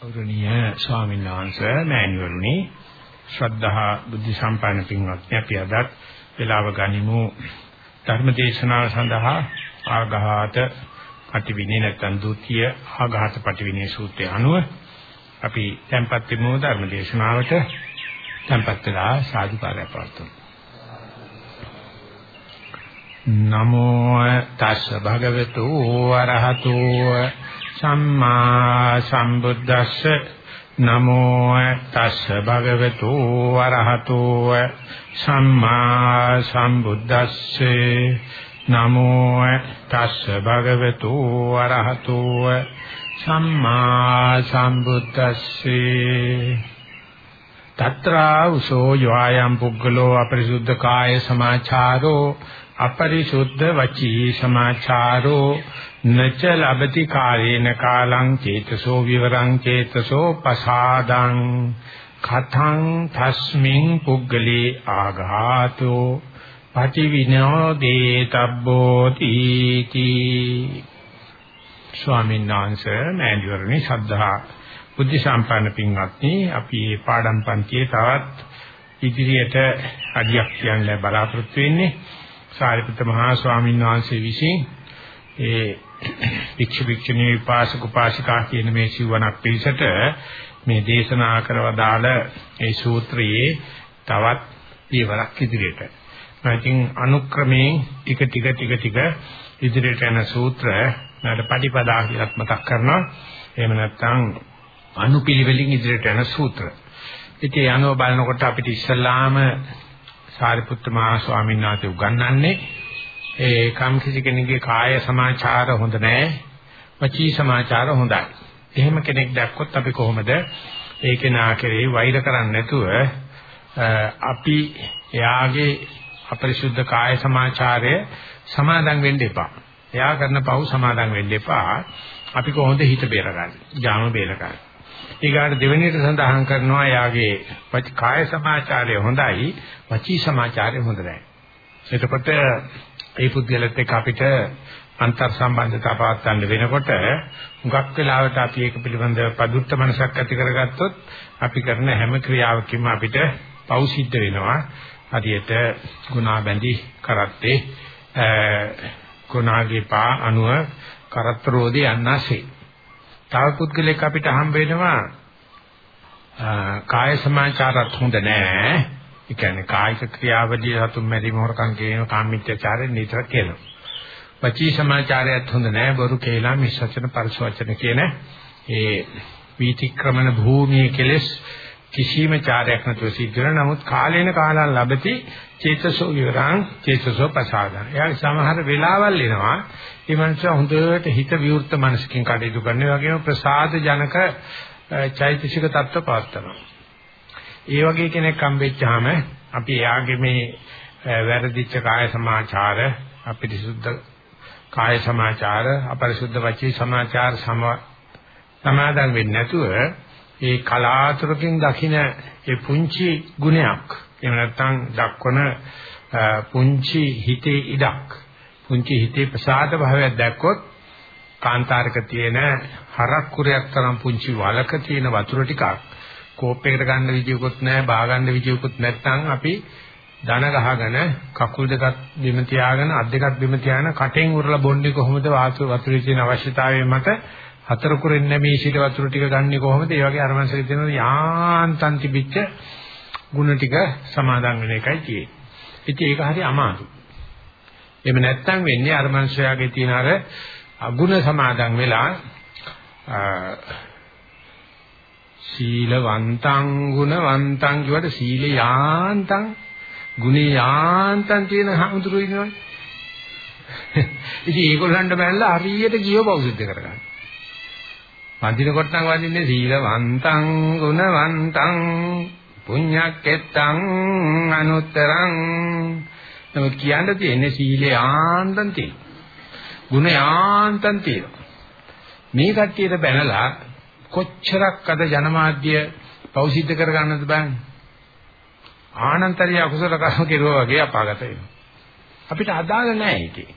ගෞරවනීය ස්වාමීන් වහන්සේ මෑණිවරණි ශ්‍රද්ධා බුද්ධ සම්පන්න පින්වත්නි අපි අදත් වේලාව ගනිමු. ධර්ම දේශනාව සඳහා ආඝාත පටිවිනේ නැත්නම් ဒုတိ ය ආඝාත පටිවිනේ සූත්‍රය අනුව අපි tempත් වෙමු ධර්ම දේශනාවට. tempත් වෙලා සාදුකාරය පවත්වමු. නමෝ තස්ස භගවතු වරහතෝ සම්මා සම්බුද්දස්ස නමෝ තස්ස භගවතු වරහතෝ සම්මා සම්බුද්දස්සේ නමෝ තස්ස භගවතු වරහතෝ සම්මා සම්බුද්දස්සේ తත්‍රා උසෝ යයම් පුග්ගලෝ අපරිසුද්ධ කාය සමාචාරෝ අපරිසුද්ධ වචී සමාචාරෝ නච ලබති කාලේන කාලං චේතසෝ විවරං චේතසෝ පසාදං කතං තස්මින් පුග්ගලේ ආඝාතෝ පටිවිනෝදේ තබ්බෝ තීති ස්වාමීන් වහන්සේ මෑණිවරණි ශ්‍රද්ධා බුද්ධ සම්පන්න පින්වත්නි අපි මේ පාඩම් පන්තියේ තවත් ඉදිරියට අඩියක් කියන්න බලාපොරොත්තු වෙන්නේ සාරිපුත්ත මහා ස්වාමීන් වහන්සේ විසින් ඒ වික්ෂ වික්ෂණී විපාසක උපාසිකා කියන මේ සිවණක් පිළිසට මේ දේශනා කරවදාල ඒ සූත්‍රයේ තවත් පියවරක් ඉදිරියට. ඉතින් අනුක්‍රමයෙන් ටික ටික ටික ටික ඉදිරියට යන සූත්‍ර නඩ පටිපදා කියලා මතක් කරනවා. එහෙම නැත්නම් අනුපිළිවෙලින් ඉදිරියට යන සූත්‍ර. ඉතින් යනව බලනකොට අපිට ඉස්සල්ලාම සාරිපුත්ත මහා ස්වාමීන් වහන්සේ උගන්වන්නේ ඒ කම් කිසි කෙනෙකුගේ කාය සමාචාර හොඳ නැහැ. වචී සමාචාර හොඳයි. එහෙම කෙනෙක් දැක්කොත් අපි කොහොමද ඒකේ නාකරේ වෛර කරන්නේ නැතුව අපි එයාගේ අපරිශුද්ධ කාය සමාචාරය සමාදන් වෙන්න එපා. එයා කරන පව් සමාදන් වෙන්න එපා. අපි කොහොමද හිත බේරගන්නේ? ජාම බේරගන්නේ. ඊගාට දෙවෙනියට සඳහන් කරනවා යාගේ කාය සමාචාරය හොඳයි වචී සමාචාරය හොඳ නැහැ. එතකොට ඒ පුද්ගලත් එක්ක අපිට අන්තර් සම්බන්ධතා පවත්වන්න වෙනකොට හුඟක් වෙලාවට අපි ඒක පිළිබඳව පදුත්ත මනසක් ඇති කරගත්තොත් අපි කරන හැම ක්‍රියාවකින්ම අපිට පව් සිද්ධ වෙනවා. හරියට ගුණා බැඳි කරත්තේ ගුණාගේ පා අනුව කරත්තරෝදී යන්නසේ තව පුද්ගලෙක් අපිට හම්බ වෙනවා කාය සමාචාරත් හොඳ නෑ. ඒ කියන්නේ කායික ක්‍රියාවලිය සතුම් මැරි මොහරකම් කියන කාමීත්‍යචාරයෙන් නිතර කියනවා. වචී සමාචාරයත් හොඳ නෑ. බොරු කේලා මිස්සචන පරිසවචන කියන ඒ වීතික්‍රමන භූමියේ කෙලස් කිසියම් චාරයක් නැතුව සිද්ධ වෙන. නමුත් කාලේන කාලන් ලැබති චේතසෝ විවරං චේතසෝ පසාදං. එයා සමහර වෙලාවල් එනවා. මේ මනුස්සයා හොඳට හිත විවෘත මනසකින් කටයුතු කරනවා වගේම ප්‍රසාද ජනක චෛතසික தত্ত্ব පාස්තනවා ඒ වගේ කෙනෙක් හම්බෙච්චාම අපි එයාගේ මේ වැරදිච්ච කාය සමාචාර අපිරිසුද්ධ කාය සමාචාර අපරිසුද්ධ වචී සමාචාර සමාදාන් වෙන්නේ නැතුව ඒ කලාතුරකින් දකින ඒ පුංචි ගුණයක් එහෙම නැත්නම් දක්වන පුංචි හිතේ ඉඩක් පුංචි හිතේ ප්‍රසාද භාවයක් දැක්කොත් කාන්තාරක තියෙන හරක් කුරයක් තරම් පුංචි වලක තියෙන වතුර ටිකක් කෝප්පයකට ගන්න විදියකුත් නැහැ බා ගන්න විදියකුත් නැත්නම් අපි දන ගහගෙන කකුල් දෙකක් බිම තියාගෙන අත් දෙකක් බිම තියාගෙන කටෙන් උරලා බොන්නේ කොහොමද? වතුරේ තියෙන අවශ්‍යතාවය මත හතර කුරෙන් නැමී සිට වතුර ටික ගන්නෙ කොහොමද? ඒ වගේ අරමංශකේ තියෙන යාන්තම් තිබිච්ච ಗುಣ ටික සමාදන් වෙන එකයි තියෙන්නේ. ඉතින් ඒක හරි අමාරුයි. එහෙම නැත්තම් වෙන්නේ අර මනුස්සයාගේ තියෙන අර අගුණ සමාදන් වෙලා සීලවන්තං ගුණවන්තං කියවට සීල යාන්තං ගුණ යාන්තං තියෙන හඳුරු ඉන්නවනේ. ඉතින් ඒගොල්ලන්ට බැලලා හරියට ගියව බෞද්ධ කරගන්න. වඳිනකොට නම් වඳින්නේ සීලවන්තං ගුණවන්තං පුඤ්ඤක්කෙත්තං අනුත්තරං නමුත් කියන්න තියෙන්නේ සීලේ ආන්තම් තියෙනවා. ගුණ ආන්තම් තියෙනවා. මේ කට්ටියට බැනලා කොච්චරක් අද ජනමාධ්‍ය පෞසිද්ධ කරගන්නද බෑනේ. ආනන්තරිය අකුසල කර්ම කෙරුවා වගේ අපාගත වෙනවා. අපිට අදාළ නැහැ ඒකේ.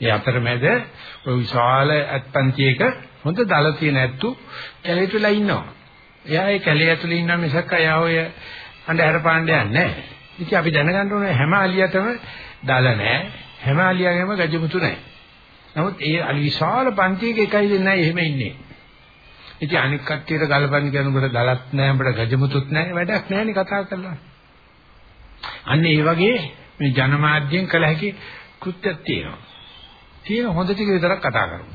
ඒ අතරමැද ඔය විශාල ඇත්පන්තියක හොඳ දල තියෙන ඇත්තු කැලේට වෙලා ඉන්නවා. එයා ඒ කැලේ ඇතුලේ ඉන්න මිසක් අයා ඔය අnder පාණ්ඩයක් නැහැ. ඉතින් අපි දැනගන්න ඕනේ හැම අලියටම දල නැහැ. හැම අලියාගේම ගජමුතු නැහැ. නමුත් ඒ අලි විශාල පන්තියක එකයි දෙන්නයි එහෙම ඉන්නේ. ඉතින් අනික් කට්ටියට ගලපන්න කියනකොට දලත් නැහැ, අපිට ගජමුතුත් නැහැ, වැඩක් නැහැ නේ කතා කරලා. අන්න ඒ වගේ මේ ජනමාධ්‍යෙන් කළ හැකි කෘත්‍යයක් තියෙනවා. තියෙන හොඳ ටික විතරක් කතා කරමු.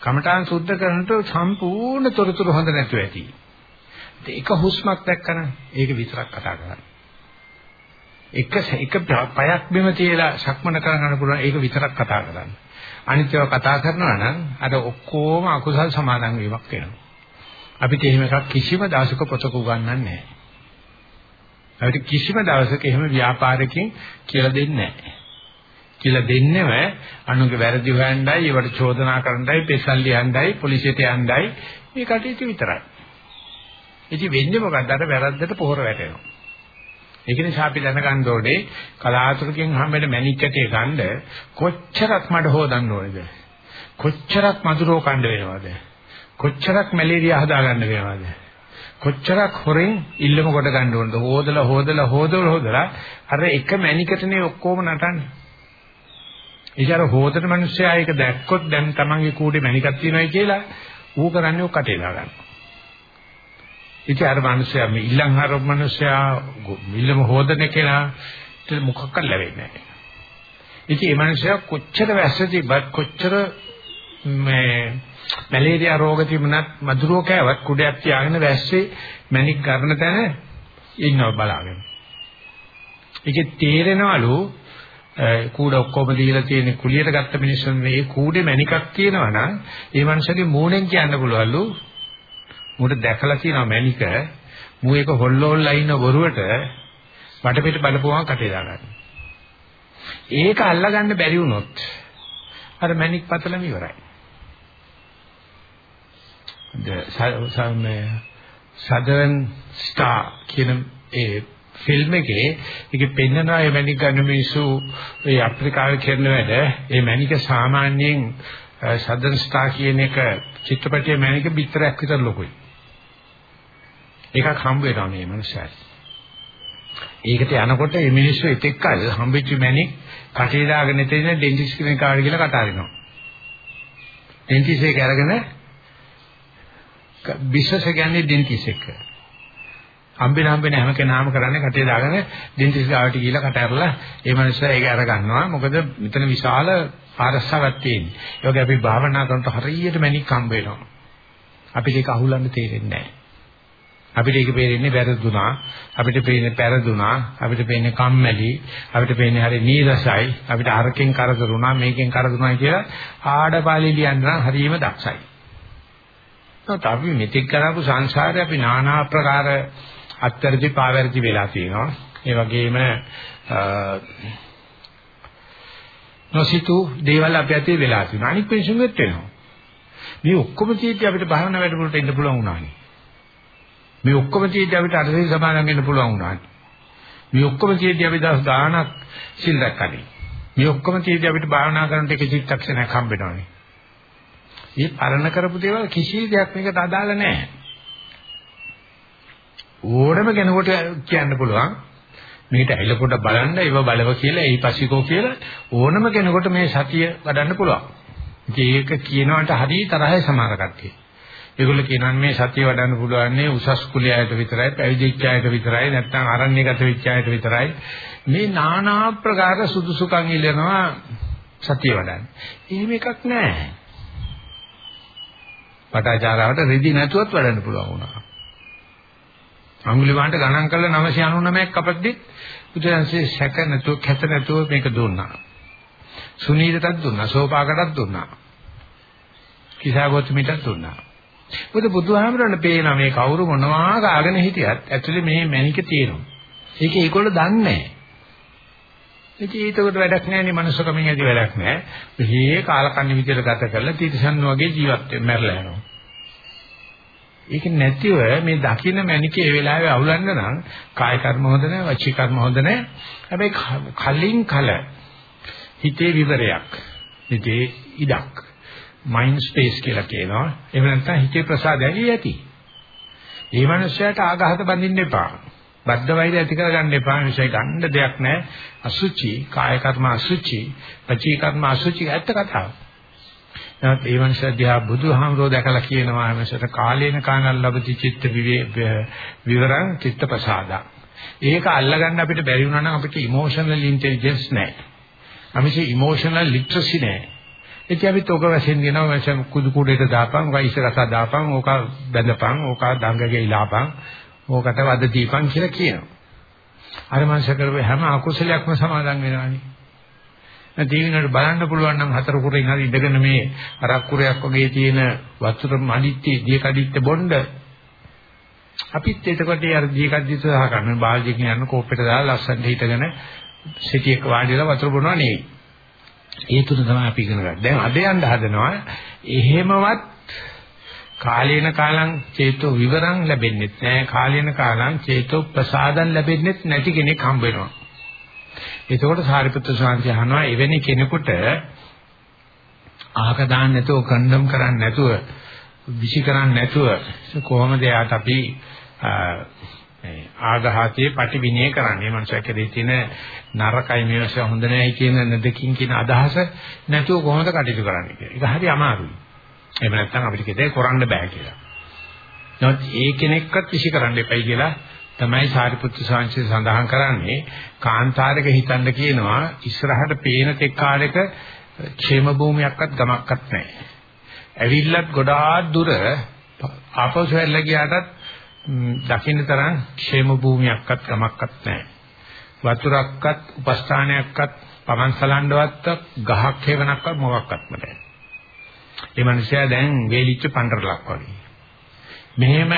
කමඨාන් සුද්ධ කරනකොට සම්පූර්ණ තොරතුරු හොඳ නැතුව ඇති. ඒක හුස්මක් දැක්කම ඒක විතරක් කතා කරන්න. එක එක පයක් බිම තියලා සක්මන කරගන්න පුළුවන් ඒක විතරක් කතා කරන්න. අනිත්‍යව කතා කරනවා නම් අර ඔක්කොම අකුසල් සමාදන් වීමක් වෙනවා. අපිට එහෙම එකක් කිසිම දාසක පොතක උගන්වන්නේ නැහැ. අපිට කිසිම දවසක එහෙම ව්‍යාපාරකින් කියලා දෙන්නේ නැහැ. කියලා දෙන්නේම අනුගේ වැරදි හොයන්නයි, ඒවට චෝදනා කරන්නයි, පෙසල් ලියන්නයි, පොලිසියට යන්නයි මේ කටයුතු විතරයි. ඉතින් වෙන්නේ මොකද්ද? අර වැරද්දට පොහොර වැටෙනවා. ඒක නිසා අපි දැනගන්න ඕනේ කලාතුරකින් හම්බෙන මැනික්කටේ ගන්න කොච්චරක් මඩ හොදන්න ඕනේද? කොච්චරක් මధుරෝ කණ්ඩ වෙනවද? කොච්චරක් මැලේරියා හදාගන්න වෙනවද? කොච්චරක් හොරෙන් ඉල්ලම කොට ගන්න ඕනද? හොදලා හොදලා හොදලා හොදලා අර එක මැනිකටනේ ඔක්කොම නටන්නේ. ඒචාර හොදට මිනිස්සයා ඒක දැක්කොත් දැන් තමන්ගේ කූඩේ මැනිකක් තියෙනවායි කියලා ඌ කරන්නේ ඔක් කටේ දාගන්න. ඉතින් අර මිනිස්සයා මේ ඉල්ලන් හරප මිනිස්සයා ඉල්ලම හොදන කෙනා මොකක්ද ලැබෙන්නේ නැහැ. ඉතින් මේ මිනිස්සයා කොච්චර වැස්ස තිබ්බත් කොච්චර මේ මැලේරියා රෝග තිබුණත් මధుරෝ කෑවත් කුඩයක් තියාගෙන වැස්සේ මැණික් ගන්න තැන ඉන්නව බලාගෙන. ඒකේ තේරෙනවලු කූඩ ඔක්කොම දීලා තියෙන කුලියට ගත්ත මිනිස්සුන් මේ කූඩේ මැණිකක් තියෙනවා නම් ඒ මනුස්සගේ මූණෙන් කියන්න පුළුවන්ලු මූට දැකලා තියෙනවා මැණික මූ එක හොල්ලෝල්ලා ඉන්න බොරුවට වටපිට බලපුවම කටේ දාගන්න. ඒක අල්ලගන්න බැරි වුණොත් අර මැණික් පතලම ඉවරයි. the Southern Star කියන ඒ ෆිල්ම් එකේ ඒකේ පෙන්නනවා මේ මැණික් ගන්න මිනිස්සු ඒ අප්‍රිකාවේ කරන වැඩ ඒ මැණික සාමාන්‍යයෙන් Southern Star කියන එක චිත්‍රපටයේ මැණික පිටරයක් විතර ලොකුයි. ඒකක් හම්බ වෙනවා මේ මනුස්සයාට. ඒකට යනකොට මේ මිනිස්සු එතෙක් කල හම්බෙච්ච මැණික් කටේ දාගෙන තියෙන ඩෙන්ටිස් කෙනෙක් කාට කියලා කතා කරනවා. ඩෙන්ටිස් එක අරගෙන බිස්නස් එක යන්නේ ඩෙන්ටිස් එක. හම්බෙන හම්බෙන හැම කෙනාම කරන්නේ කටේ දාගෙන ඩෙන්ටිස් ගාවට ගිහිල්ලා කට ඇරලා ඒ මනුස්සයා ඒක අර ගන්නවා. මොකද මෙතන විශාල ආරස්සාවක් තියෙනවා. ඒ වගේ අපි භාවනා කරනකොට හරියට මැණික් හම්බ වෙනවා. අපිට ඒක අහුලන්න තේරෙන්නේ නැහැ. අපිට ඒක පේන්නේ වැරදුනා අපිට පේන්නේ පෙරදුනා අපිට පේන්නේ කම්මැලි අපිට පේන්නේ හරි නීරසයි අපිට අරකින් කරදරුණා මේකෙන් කරදුනා කියලා ආඩපාලි ලියන්න නම් හරියම දක්ෂයි. ඒත් අපි මෙතෙක් කරපු සංසාරේ අපි নানা ආකාර අත්තරදි පාවැරදි වෙලා තියෙනවා. ඒ වගේම නොසිතු දේවල් අපි අතේ වෙලා තියෙනවා. අනිත් පින්සුන්ගෙත් වෙනවා. මේ ඔක්කොම තියෙද්දි අපිට භාවනා වැඩමුළුට එන්න පුළුවන් වුණානේ. මේ ඔක්කොම තියෙද්දි අපිට අරසින් සමාදන් වෙන්න පුළුවන් වුණානේ. මේ ඔක්කොම තියෙද්දි අපි දවස් ගාණක් සිල් රැකගනි. මේ ඔක්කොම තියෙද්දි අපිට භාවනා කරනට එක චිත්තක්ෂණයක් හම්බ වෙනවනේ. මේ පරණ කරපු දේවල් කිසි දෙයක් මේකට අදාළ නැහැ. ඕනම කෙනෙකුට කියන්න පුළුවන් මේකට ඇවිල්ලා පොඩ්ඩක් බලන්න ඒව බලව කියලා එයිපස්සිකෝ කියලා ඕනම කෙනෙකුට මේ සතිය වඩන්න පුළුවන්. ඒක කියනවට හරි තරහයි සමහර කට්ටිය. ඒගොල්ලෝ කියනවා මේ සතිය වඩන්න පුළුවන් උසස් කුලයට විතරයි, පැවිදිච්චායට විතරයි, නැත්නම් අරණ්‍යගත වෙච්චායට විතරයි. මේ নানা ආකාර සුදුසුකම් ඉල්ලනවා සතිය වඩන්න. එහෙම එකක් නැහැ. පටාචාරාවට රෙදි නැතුවත් වඩන්න පුළුවන් වුණා. අඟුලිමාලට ගණන් කළා 999ක් කපද්දිත් බුදුරජාන්සේ සැක නැතුව කැත නැතුව මේක දුන්නා. සුනීලටත් දුන්නා, සෝපාකටත් දුන්නා. කිසాగොත්මිටත් දුන්නා. මොකද බුදුහාමරණ පේන මේ කවුරු මොනවා කාගෙන හිටියත් ඇතුලේ මේ මැනික තියෙනවා. ඒක ඒගොල්ලෝ දන්නේ නැහැ. ඉතින් ඒකට වැඩක් නැහැ නේ මනුස්සකමින් ඇති වැඩක් නැහැ. මෙහි කාලකන්ණි විදියට ගත කරලා තිරසන් වගේ ජීවත් වෙන්න මැරලා යනවා. ඒක නැතිව මේ දකින්න මැනිකේ ඒ වෙලාවේ අවුලන්න නම් කාය කර්ම හොඳ නැහැ, වචී කර්ම හොඳ නැහැ. හැබැයි කලින් කල හිතේ විවරයක් ඉතේ ඉඩක් මයින්ඩ් ස්පේස් කියලා කියනවා. එහෙම නැත්නම් හිතේ ප්‍රසාදයයි ඇති. ඒ මනුස්සයාට ආඝාත බඳින්න එපා. බද්ධ වෛරය ඇති කරගන්න එපා. විශේෂ ගන්න දෙයක් නැහැ. අසුචි, කාය කර්ම අසුචි, පචී කර්ම අසුචි ඇත්ත කතාව. නමුත් ඒ මනුස්සය දිහා බුදුහාමුදුරෝ දැකලා කියනවා මනුස්සයට කාලේන කානල් ලබති චිත්ත විවරං චිත්ත ප්‍රසාදා. ඒක අල්ලගන්න අපිට බැරි වුණා නම් අපිට ඉමෝෂනල් ඉන්ටෙලිජන්ස් නැහැ. අපිට ඉමෝෂනල් ලිටරසි නැහැ. ඉතින් අපි තෝක වශයෙන් දෙනවා මචං කුදු කුඩේට දාපන්, ඔක ඉස්සරහට දාපන්, ඕක බැඳපන්, ඕක දඟගේ ඉලාපන්, ඕකට වද දීපන් කියලා කියනවා. අර මංස කරපු හැම අකුසලයක්ම සමාදන් වෙනවානේ. නැතිවෙනට බලන්න පුළුවන් නම් හතර කුරෙන් හරි ඉඳගෙන මේ අරක් කුරයක් වගේ තියෙන වතුර මඩිත්තේ දිය කඩਿੱත්ත බොණ්ඩ අපිත් එතකොට අර දිය කඩਿੱත්ත සහ කරන බාල්දියකින් යන කෝප්පෙට දාලා ලස්සනට හිටගෙන සිටියක වාඩිලා වතුර බොනවා නෙවෙයි. ඒ තුන තමයි අපි ඉගෙන ගන්න. දැන් අද යන්න හදනවා එහෙමවත් කාලේන කාලං චේතෝ විවරං ලැබෙන්නේ නැහැ. කාලේන කාලං චේතෝ ප්‍රසාදං ලැබෙන්නේ නැති කෙනෙක් හම්බ වෙනවා. එතකොට සාරිපුත්‍ර ස්වාමීන් අහනවා එවැනි කෙනෙකුට ආහක දාන්න නැතුව කණ්ඩම් කරන්න නැතුව විසි කරන්න නැතුව කොහොමද යාට අපි ආඝාතයේ පටිවිණය කරන්නේ මනුෂ්‍ය කෙරේ තියෙන නරකයි මේවස හොඳ නැහැ කියන නදකින් කියන අදහස නැතුව කොහොමද කටයුතු කරන්නේ කියලා. ඒක හරි අමාරුයි. එහෙම නැත්නම් අපිට කිව්වේ කරන්න බෑ කියලා. නමුත් ඒ කෙනෙක්වත් විසි කරන්න එපයි කියලා තමයි සාරිපුත්තු සාංශය සඳහන් කරන්නේ කාන්තාරයක හිතන්න කියනවා ඉස්සරහට පේන තෙක් කාලෙක ക്ഷേම භූමියක්වත් ගමක්වත් නැහැ. ඇවිල්ලත් ගොඩාක් දුර ආපහු හැරිලා ගියාටත් දකින්න තරම් ക്ഷേම භූමියක්වත් ගමක්වත් නැහැ. වතුරක්වත් උපස්ථානයක්වත් පමන් සලන්නවත් ගහක් හේවනක්වත් මොකක්වත්ම නැහැ. මේ මිනිසයා දැන් වේලිච්ච පණ්ඩරලක් වගේ. මෙහෙම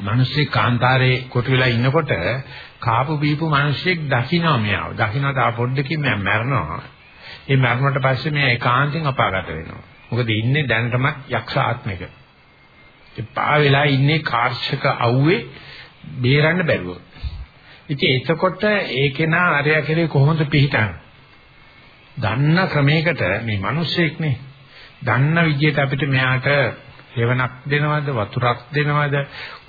මිනිස්සේ කාන්තාරේ කොට වෙලා ඉන්නකොට කාපු බීපු මිනිස්සෙක් දකින්නවා මෙයාව. දකින්නවා තා පොඩ්ඩකින් මම මැරෙනවා. ඒ මැරුණට පස්සේ මෙයා ඒකාන්තයෙන් අපාගත වෙනවා. මොකද ඉන්නේ දැනටමත් යක්ෂ ආත්මික. එපා වෙලා ඉන්නේ කාර්ෂක අවුවේ බේරන්න බැරුව. ඉතින් එතකොට ඒකේනා අරයා කෙරේ කොහොමද පිළිටන්නේ? දන්න ක්‍රමයකට මේ මිනිස්සෙක්නේ දන්න විදියට අපිට මෙයාට හේවණක් දෙනවද වතුරක් දෙනවද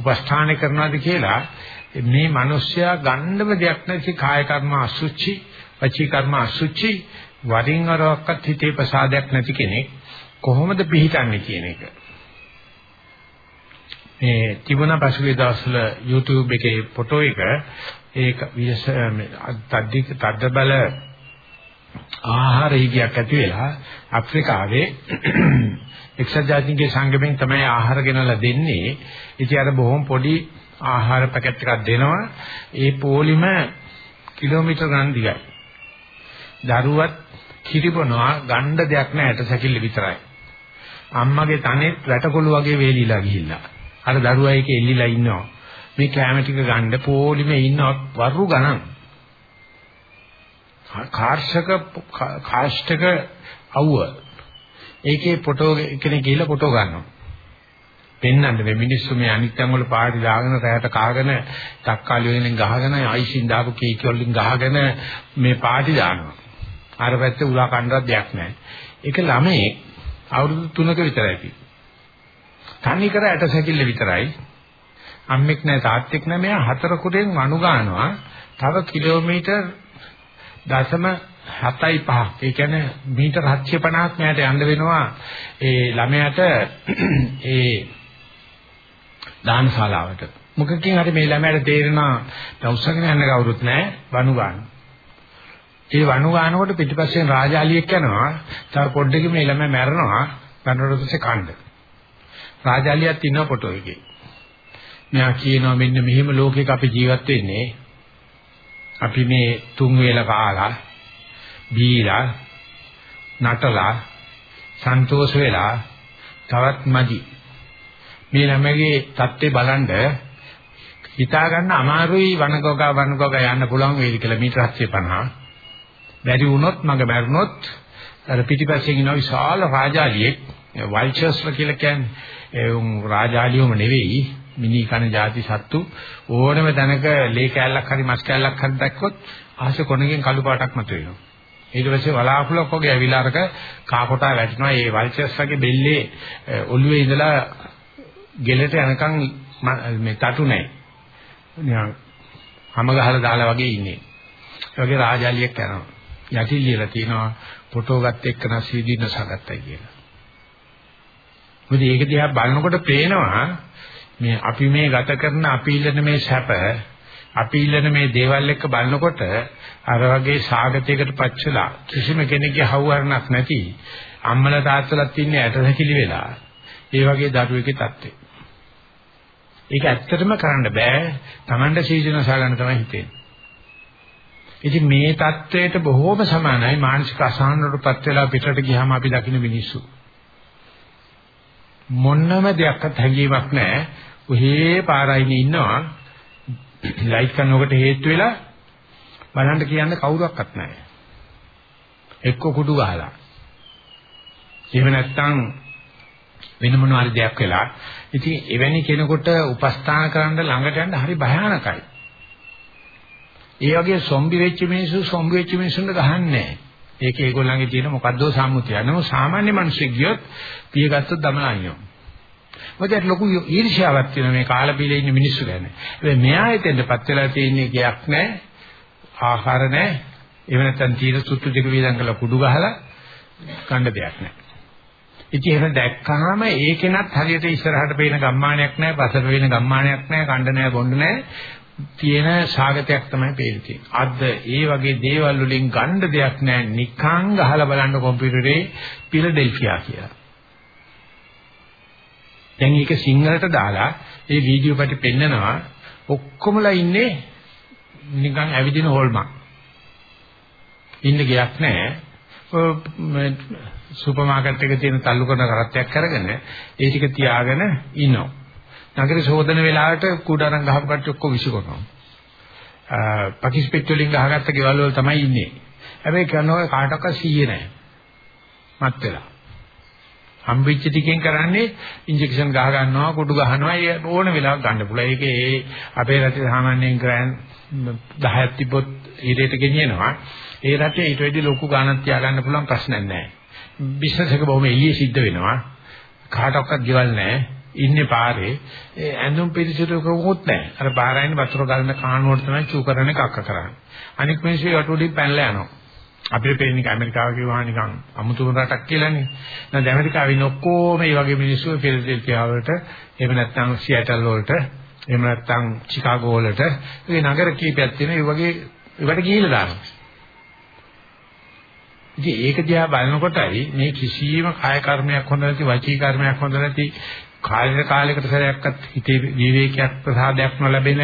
උපස්ථාන කරනවද කියලා මේ මිනිස්සයා ගන්නම දෙයක් නැති කාය කර්ම අසුචි වචී කර්ම අසුචි වරින් වරක්වත් හිතේ ප්‍රසාදයක් නැති කෙනෙක් කොහොමද පිළිටන්නේ කියන එක. මේ තිබුණා පසුගිය දවස්වල YouTube එකේ ෆොටෝ එක ඒක විශේෂ තද්දික තද්ද බල ආහාර හිගයක් ඇති වෙලා අප්‍රිකාවේ එක්සත් ජාතීන්ගේ සංගමයෙන් තමයි ආහාර ගෙනලා දෙන්නේ. ඉතින් අර බොහොම පොඩි ආහාර පැකට් එකක් දෙනවා. ඒ පොලිම කිලෝමීටර් ගණන් දිගයි. දරුවත් කිරිබනවා ගණ්ඩ දෙයක් නැහැ ඇට සැකිල්ල විතරයි. අම්මගේ තනෙත් වැටකොළු වගේ වේලිලා ගිහිල්ලා. අර දරුවා එකේ එල්ලිලා ඉන්නවා. මේ කැම ටික ගන්න පොලිමේ ඉන්නවා වරු ගණන්. කාර්ෂක කාෂ්ඨක අවුව. ඒකේ ෆොටෝ කෙනෙක් ගිහිල්ලා ෆොටෝ ගන්නවා. පෙන්නන්න මේ මිනිස්සු මේ අනිත්යන් වල පාටි දාගෙන රැයට කාගෙන තක්කාලි වලින් ගහගෙන අයිසින් දාපු කේක් වලින් ගහගෙන මේ පාටි දානවා. අර පැත්තේ උලා කණ්ඩක් දෙයක් නැහැ. ඒක ළමයේ අවුරුදු 3ක විතරයි තියෙන්නේ. තනි කර ඇට සැකිල්ල විතරයි. අම්මෙක් නැහැ තාත්තෙක් නැහැ මෙයා හතර කුඩෙන් වණු ගන්නවා. තව කිලෝමීටර් දශම 7.5 ඒ කියන්නේ මීටර 750ක් මෙයාට යන්න වෙනවා ඒ ළමයාට ඒ දානශාලාවට. මොකකින් හරි මේ ළමයාට තේරෙනවා දවසගෙන යන්න කවුරුත් නැහැ වණු ගන්න. ඒ වණු ගන්නකොට පිටිපස්සෙන් රාජාලියෙක් යනවා. තව පොඩ්ඩකින් මේ ළමයා මැරෙනවා. මැරුණට පස්සේ කණ්ඩ. රාජාලියක් ඉන්නවා ෆොටෝ එකේ. මෙයා කියනවා මෙන්න මෙහෙම ලෝකයක අපි ජීවත් වෙන්නේ. අපි මේ තුන් වේල කාලා බීලා නටලා සන්තෝෂ වෙලා තවත් මදි. මේ ළමගේ தත්ත්වේ බලන්ඩ හිතා ගන්න අමාරුයි වනගෝගා වනගෝගා යන්න පුළුවන් වේවි කියලා මීටර 750. බැරි වුණොත් මග මැරුණොත් අර පිටිපස්සෙන් ඉන්න විශාල රාජාලියෙක් වල්චර්ස්ලා කියලා කියන්නේ ඒ උන් රාජාලියෝම නෙවෙයි මිනි කන ಜಾති සත්තු ඕනම තැනක ලේ කෑල්ලක් හරි මස් කෑල්ලක් හරි දැක්කොත් ආශ කොනකින් කළු පාටක් මතුවෙනවා. ඊට පස්සේ වලාකුලක් වගේ ඇවිල්ලා අරක කාකොටා වැටෙනවා. ඒ වල්චර්ස් වගේ බෙල්ලේ ඔළුවේ ඉඳලා ගෙලට යනකම් මේ තටු නැහැ. නිකන් හැම ගහලා දාලා වගේ ඉන්නේ. ඒ වගේ රාජාලියක් කරනවා. යටි ලියලා තියෙනවා ෆොටෝ ගත්ත එක්කන සීදී නසගත්තයි කියලා. මොකද ඒක දිහා බලනකොට පේනවා මේ අපි මේ ගත කරන අපි ඉල්ලන මේ සැප අපි ඉල්ලන මේ දේවල් එක්ක බලනකොට අර වගේ සාගතයකට පච්චලා කිසිම කෙනෙක්ගේ හවුහරණක් නැති අම්මලා තාත්තලාත් ඉන්නේ ඇටසැකිලි වෙලා ඒ වගේ දරුවෙකේ தත්ත්වය. ඒක ඇත්තටම කරන්න බෑ. Tamanda සීජන සාගන්න තමයි හිතෙන්නේ. ඉතින් මේ தත්ත්වයට බොහෝම සමානයි මානසික අසහනකටපත් වෙලා පිටරට ගියාම අපි දකින්න මිනිස්සු. මොන්නම දෙයක්වත් හැංගීමක් නැහැ. ඔහේ පාරයිනේ ඉන්නවා ලයිට් කරනකොට හේතු වෙලා බලන්න කියන්න කවුරක්වත් නැහැ. එක්ක කුඩු ගහලා. එහෙම නැත්නම් වෙන මොනවා හරි දෙයක් වෙලා. ඉතින් එවැනි කෙනෙකුට උපස්ථාන කරන්න ළඟට යන්න හරි භයානකයි. ඒ වගේ සොම්බි වෙච්ච මිනිස්සු සොම්බි වෙච්ච මිනිස්සුන්ට ගහන්නේ නැහැ. ඒක ඒගොල්ලන්ගේ තියෙන මොකද්දෝ සම්මුතිය. නමුත් සාමාන්‍ය මිනිස්සු ගියොත් පිය ගත්තොත් දමලානියෝ. මොකද ලොකු ඊර්ෂ්‍යාවක් තියෙන මේ කාලා බීලා ඉන්න මිනිස්සු ගැන. ඒ මෙයා හිතෙන්දපත් වෙලා තියෙන්නේ ගයක් නැහැ. ආහාර නැහැ. එහෙම නැත්නම් තීර සුත්තු දෙක වේදන් කළ කුඩු ගහලා කන්න දෙයක් නැහැ. ඉතින් එහෙම දැක්කහම ඒකෙනත් හරියට ඉස්සරහට පේන ගම්මානයක් නැහැ, පසට පේන ගම්මානයක් නැහැ, කණ්ඩ නැහැ, බොණ්ඩ නැහැ. තියෙන සාගතයක් තමයි පේන්නේ. අද ඒ වගේ දේවල් වලින් ගන්න දෙයක් නැහැ. නිකං ගහලා බලන්න කම්පියුටරේ පිලඩෙල්ෆියා කියලා. දැන් ඒක සිංහලට දාලා ඒ වීඩියෝ පිට පෙන්නනවා ඔක්කොමලා ඉන්නේ නිකන් ඇවිදින හොල්මන්. ඉන්න ගයක් නැහැ. සුපර් මාකට් එකේ තියෙන තල්ලු කරන කරත්තයක් අරගෙන ඒ ටික තියාගෙන ඉන්නවා. නගරේ ශෝධන වෙලාවට කුඩාරම් ගහපු කට්ටිය ඔක්කොම විසිකරනවා. පකිස්පෙට් වලින් ගහගත්ත ගෙවල් වල තමයි ඉන්නේ. හැබැයි කරනවා කාටවත් සීයේ නැහැ. මත් වෙලා. හම්බෙච්ච ටිකෙන් කරන්නේ ඉන්ජෙක්ෂන් ගහ ගන්නවා කුඩු ගහනවා ඒ ඕන වෙලාවක ගන්න පුළුවන්. ඒකේ ඒ අපේ රටේ සාමාන්‍යයෙන් ග්‍රෑන් 10ක් තිබ්බොත් ඊටට ගෙනියනවා. ඒ රටේ ඊට වැඩි ලොකු ගාණක් තියාගන්න පුළුවන් ප්‍රශ්නයක් නැහැ. බිස්නස් එක බොහොම එළියේ සිද්ධ වෙනවා. කාටවත් ගෙවල් නැහැ. ඉන්නේ පාරේ ඒ ඇඳුම් පිරිසිදු කවුරුත් නැහැ. අර පාරයින් වතුර ගලන කානුවට තමයි චූ කරන්නේ කක්ක කරන්නේ. අනික මිනිස්සු යටුඩින් පැනලා යනවා. අපිට පේන්නේ ඇමරිකාව කියවහා නිකන් අමුතුම රටක් කියලානේ. නැත්නම් ඇමරිකාවේ ඉන්න ඔක්කොම මේ වගේ මිනිස්සු ෆිලඩෙල්ෆියා වලට එහෙම නැත්නම් සියටල් වලට එහෙම නැත්නම් චිකාගෝ වලට මේ නගර කීපයක් තියෙන ඒ වගේ ඒවට ගිහිල්ලා දානවා. ඉතින් ඒක දිහා බලනකොටයි මේ කිසියම් කාය කර්මයක් හොඳ නැති වචී කර්මයක් හොඳ නැති කාලයක කාලයකට සැරයක්වත් හිතේ විවේකයක් ප්‍රසාදයක් නොලැබෙන